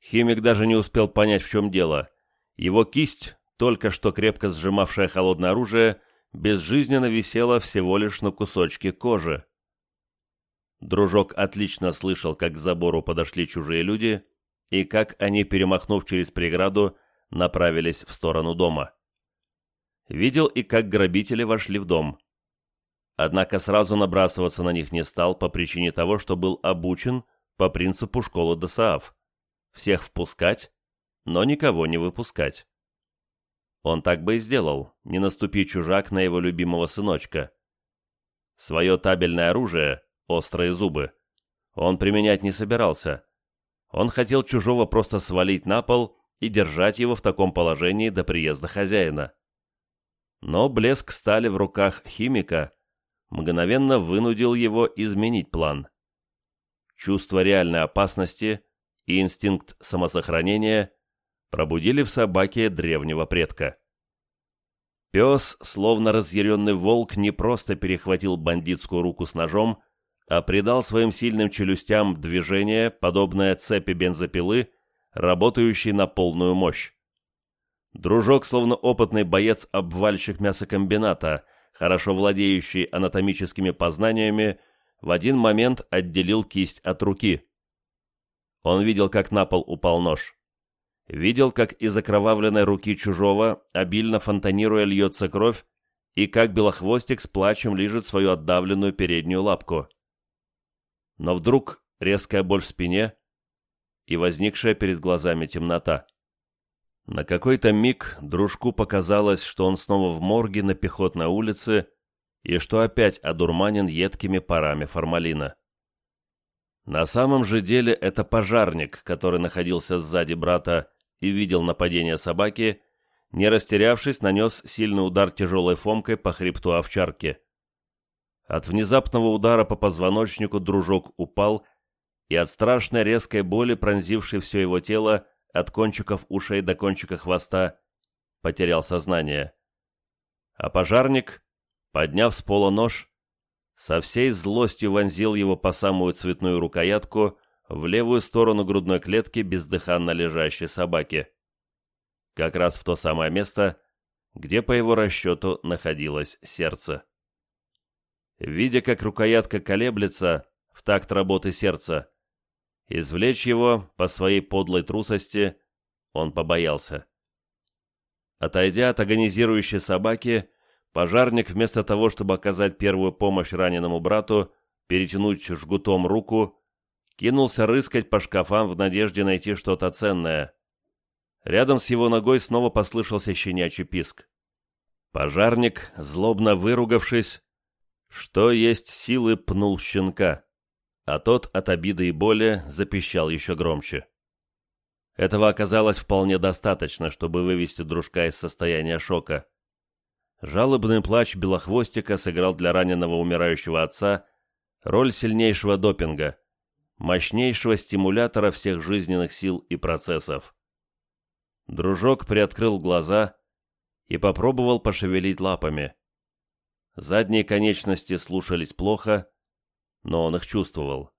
S1: Химик даже не успел понять, в чем дело. Его кисть, только что крепко сжимавшая холодное оружие, безжизненно висела всего лишь на кусочке кожи. Дружок отлично слышал, как к забору подошли чужие люди и как они, перемахнув через преграду, направились в сторону дома. Видел и как грабители вошли в дом. Однако сразу набрасываться на них не стал по причине того, что был обучен по принципу школы ДСААФ. Всех впускать, но никого не выпускать. Он так бы и сделал, не наступи чужак на его любимого сыночка. Свое табельное оружие, острые зубы, он применять не собирался. Он хотел чужого просто свалить на пол и держать его в таком положении до приезда хозяина. Но блеск стали в руках химика мгновенно вынудил его изменить план чувство реальной опасности и инстинкт самосохранения пробудили в собаке древнего предка. Пес, словно разъяренный волк, не просто перехватил бандитскую руку с ножом, а придал своим сильным челюстям движение, подобное цепи бензопилы, работающей на полную мощь. Дружок, словно опытный боец-обвальщик мясокомбината, хорошо владеющий анатомическими познаниями, в один момент отделил кисть от руки. Он видел, как на пол упал нож. Видел, как из окровавленной руки чужого, обильно фонтанируя, льется кровь, и как белохвостик с плачем лижет свою отдавленную переднюю лапку. Но вдруг резкая боль в спине и возникшая перед глазами темнота. На какой-то миг дружку показалось, что он снова в морге на пехотной улице, и что опять одурманен едкими парами формалина. На самом же деле это пожарник, который находился сзади брата и видел нападение собаки, не растерявшись, нанес сильный удар тяжелой фомкой по хребту овчарки. От внезапного удара по позвоночнику дружок упал, и от страшной резкой боли, пронзившей все его тело, от кончиков ушей до кончика хвоста, потерял сознание. А пожарник, Подняв с пола нож, со всей злостью вонзил его по самую цветную рукоятку в левую сторону грудной клетки бездыханно лежащей собаки. Как раз в то самое место, где, по его расчету, находилось сердце. Видя, как рукоятка колеблется в такт работы сердца, извлечь его по своей подлой трусости он побоялся. Отойдя от агонизирующей собаки, Пожарник вместо того, чтобы оказать первую помощь раненому брату, перетянуть жгутом руку, кинулся рыскать по шкафам в надежде найти что-то ценное. Рядом с его ногой снова послышался щенячий писк. Пожарник, злобно выругавшись, что есть силы, пнул щенка, а тот от обиды и боли запищал еще громче. Этого оказалось вполне достаточно, чтобы вывести дружка из состояния шока. Жалобный плач Белохвостика сыграл для раненого умирающего отца роль сильнейшего допинга, мощнейшего стимулятора всех жизненных сил и процессов. Дружок приоткрыл глаза и попробовал пошевелить лапами. Задние конечности слушались плохо, но он их чувствовал.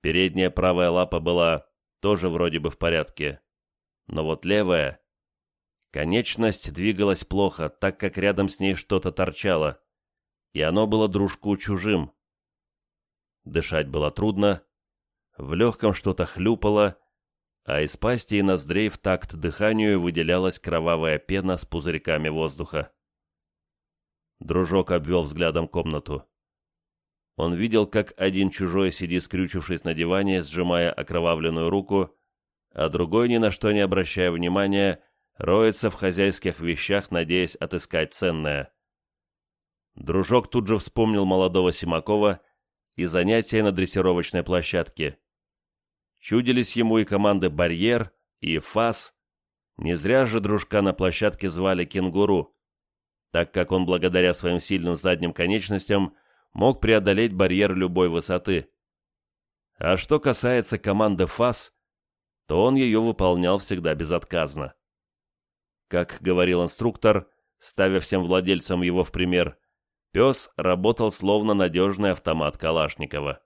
S1: Передняя правая лапа была тоже вроде бы в порядке, но вот левая... Конечность двигалась плохо, так как рядом с ней что-то торчало, и оно было дружку чужим. Дышать было трудно, в легком что-то хлюпало, а из пасти и ноздрей в такт дыханию выделялась кровавая пена с пузырьками воздуха. Дружок обвел взглядом комнату. Он видел, как один чужой сидит скрючившись на диване, сжимая окровавленную руку, а другой, ни на что не обращая внимания, роется в хозяйских вещах, надеясь отыскать ценное. Дружок тут же вспомнил молодого Симакова и занятия на дрессировочной площадке. Чудились ему и команды «Барьер», и «Фас». Не зря же дружка на площадке звали «Кенгуру», так как он благодаря своим сильным задним конечностям мог преодолеть барьер любой высоты. А что касается команды «Фас», то он ее выполнял всегда безотказно. Как говорил инструктор, ставя всем владельцам его в пример, пес работал словно надежный автомат Калашникова.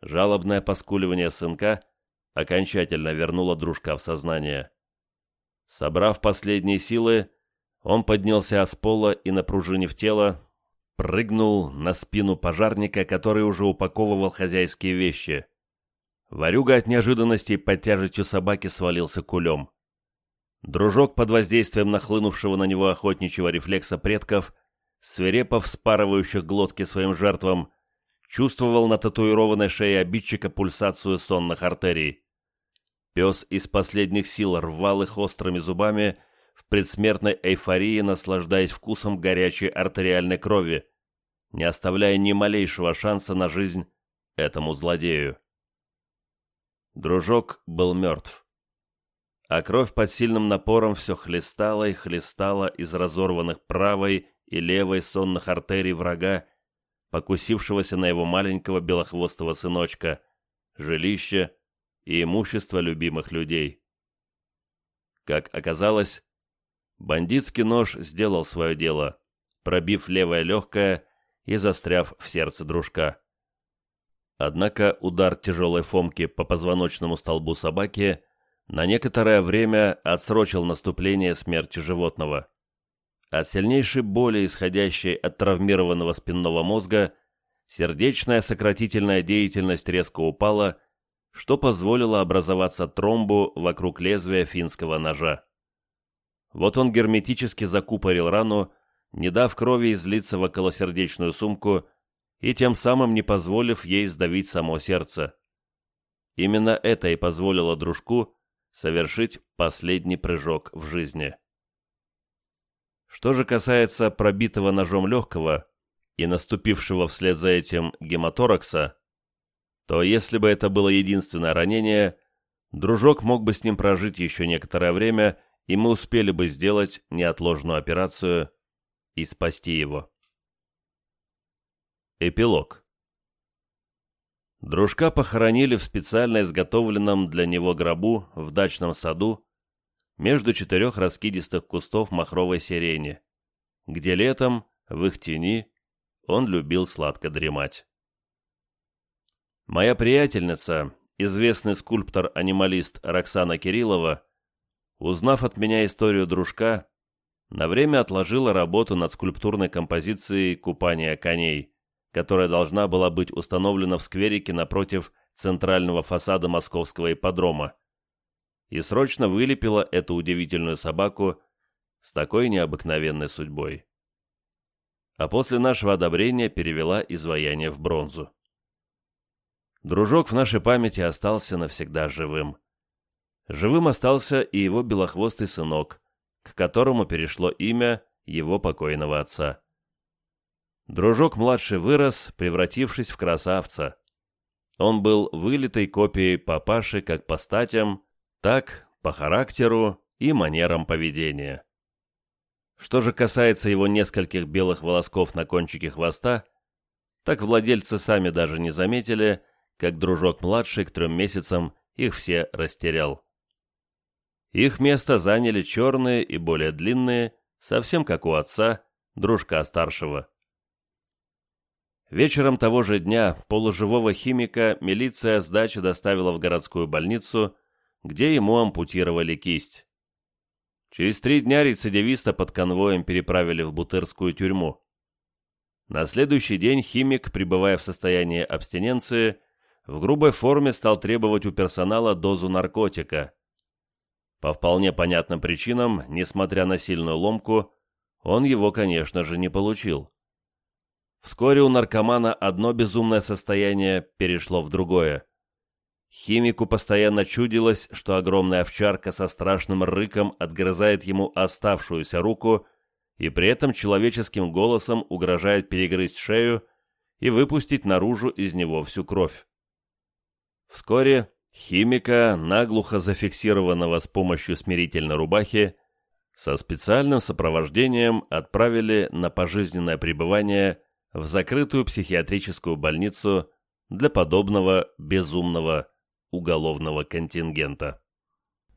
S1: Жалобное поскуливание сынка окончательно вернуло дружка в сознание. Собрав последние силы, он поднялся с пола и, напружинив тело, прыгнул на спину пожарника, который уже упаковывал хозяйские вещи. Варюга от неожиданности под тяжестью собаки свалился кулем. Дружок под воздействием нахлынувшего на него охотничьего рефлекса предков, свирепо вспарывающих глотки своим жертвам, чувствовал на татуированной шее обидчика пульсацию сонных артерий. Пес из последних сил рвал их острыми зубами, предсмертной эйфории наслаждаясь вкусом горячей артериальной крови, не оставляя ни малейшего шанса на жизнь этому злодею. Дружок был мертв. А кровь под сильным напором все хлестала и хлестала из разорванных правой и левой сонных артерий врага, покусившегося на его маленького белохвостого сыночка, жилище и имущество любимых людей. Как оказалось, бандитский нож сделал свое дело, пробив левое легкое и застряв в сердце дружка. Однако удар тяжелой фомки по позвоночному столбу собаки на некоторое время отсрочил наступление смерти животного. От сильнейшей боли, исходящей от травмированного спинного мозга, сердечная сократительная деятельность резко упала, что позволило образоваться тромбу вокруг лезвия финского ножа. Вот он герметически закупорил рану, не дав крови излиться в околосердечную сумку и тем самым не позволив ей сдавить само сердце. Именно это и позволило дружку совершить последний прыжок в жизни. Что же касается пробитого ножом легкого и наступившего вслед за этим гематоракса, то если бы это было единственное ранение, дружок мог бы с ним прожить еще некоторое время, и мы успели бы сделать неотложную операцию и спасти его. Эпилог Дружка похоронили в специально изготовленном для него гробу в дачном саду между четырех раскидистых кустов махровой сирени, где летом, в их тени, он любил сладко дремать. Моя приятельница, известный скульптор-анималист Роксана Кириллова, узнав от меня историю дружка, на время отложила работу над скульптурной композицией «Купание коней», которая должна была быть установлена в скверике напротив центрального фасада московского ипподрома, и срочно вылепила эту удивительную собаку с такой необыкновенной судьбой. А после нашего одобрения перевела изваяние в бронзу. Дружок в нашей памяти остался навсегда живым. Живым остался и его белохвостый сынок, к которому перешло имя его покойного отца. Дружок-младший вырос, превратившись в красавца. Он был вылитой копией папаши как по статям, так по характеру и манерам поведения. Что же касается его нескольких белых волосков на кончике хвоста, так владельцы сами даже не заметили, как дружок-младший к трем месяцам их все растерял. Их место заняли черные и более длинные, совсем как у отца, дружка старшего. Вечером того же дня полуживого химика милиция с дачи доставила в городскую больницу, где ему ампутировали кисть. Через три дня рецидивиста под конвоем переправили в Бутырскую тюрьму. На следующий день химик, пребывая в состоянии абстиненции, в грубой форме стал требовать у персонала дозу наркотика. По вполне понятным причинам, несмотря на сильную ломку, он его, конечно же, не получил. Вскоре у наркомана одно безумное состояние перешло в другое. Химику постоянно чудилось, что огромная овчарка со страшным рыком отгрызает ему оставшуюся руку и при этом человеческим голосом угрожает перегрызть шею и выпустить наружу из него всю кровь. Вскоре химика, наглухо зафиксированного с помощью смирительной рубахи, со специальным сопровождением отправили на пожизненное пребывание в закрытую психиатрическую больницу для подобного безумного уголовного контингента.